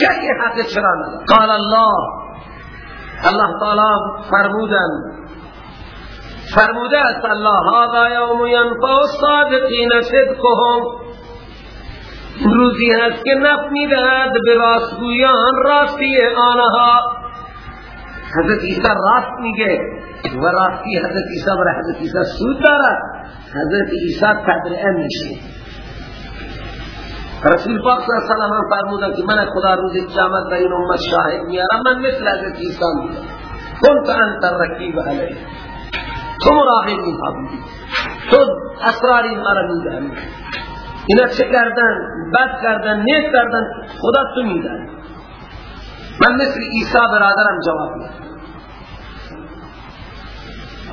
کسی حق چرا قال الله. الله تعالی فرمودن. فرموده است الله هذا یوم ینفع الصادقین صدقهم. روزی هست که نف میدهد به راستگویان راستی آنها. حضرت عیسی راست میگه و راستی حضرت عیسی برای حضرت عیسی سود دارد. حضرت عیسی تبرئه میشه رسول پاک صلی اللہ علیہ وسلم فرمودن که من خدا روز قیامت بین امت شاهد میارم من مثل حضرت عیسی میگم. کنت انت الرقیب علیه تو مراقب بودی تو اسرار اینها را میدانی. اینا چه کردن؟ بد کردن نیک کردن خدا تو میدانی. من مثل عیسی برادرم جواب میدم.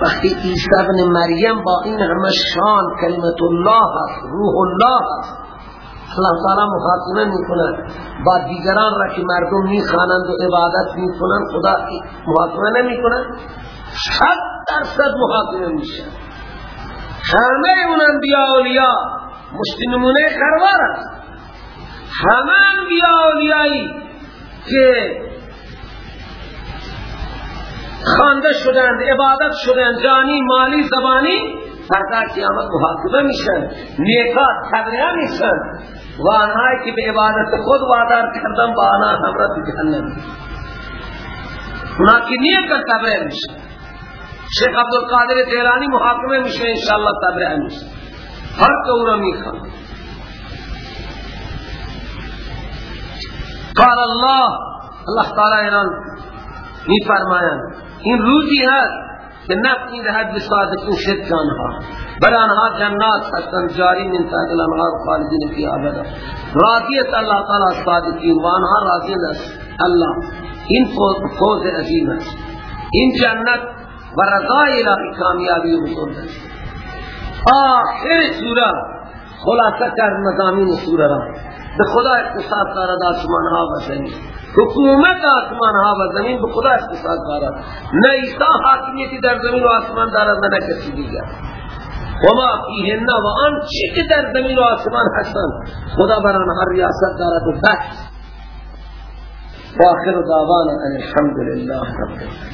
وقتی عیسی بن مریم با این همه شان کلمت الله هست روح الله هست الله تعالی محاکمه می‌کنه. با دیگران را که مردم می‌خوانند و عبادت می‌کنند خدا محاکمه نمی‌کنه صد درصد محاکمه میشه. همه اون انبیاء اولیاء مشتی نمونه خروار است. همه انبیاء اولیایی که خانده شدند عبادت شدند جانی مالی زبانی فردا قیامت محاکمه میشن. نیکات تبریه میشن. و آنهایی که به عبادت خود وادار کردن با آنها همراه جهنم اونا که نیکات تبریه میشن شیخ عبدالقادر جیلانی محاکمه میشه انشاءاللہ تبریه میشه هر که او را میخوان قال الله الله تعالی ایران می فرمایند این روزی هست که نفت می دهد بصادقین شرک آنها بر آنها جنات هستند جاری من تحت الانهار خالدین فی ابدا. راضیت الله تعالی صادقین و آنها راضی است. الله این فوز عظیم است. این جنت و رضای الهی کامیابی و بزرگ است. آخر سوره خلاصه کرد مضامین سوره را. به خدا اقتصاد دارد آسمان ها و زمین. حکومت آسمان ها و زمین به خدا اقتصاد دارد نه ایسا حاکمیتی در زمین و آسمان دارد نه کسی دیگر و ما فیهن و آن چی که در زمین و آسمان هستند خدا بر آنها ریاست دارد و بس. و آخر دعوانا ان الحمد لله رب العالمین.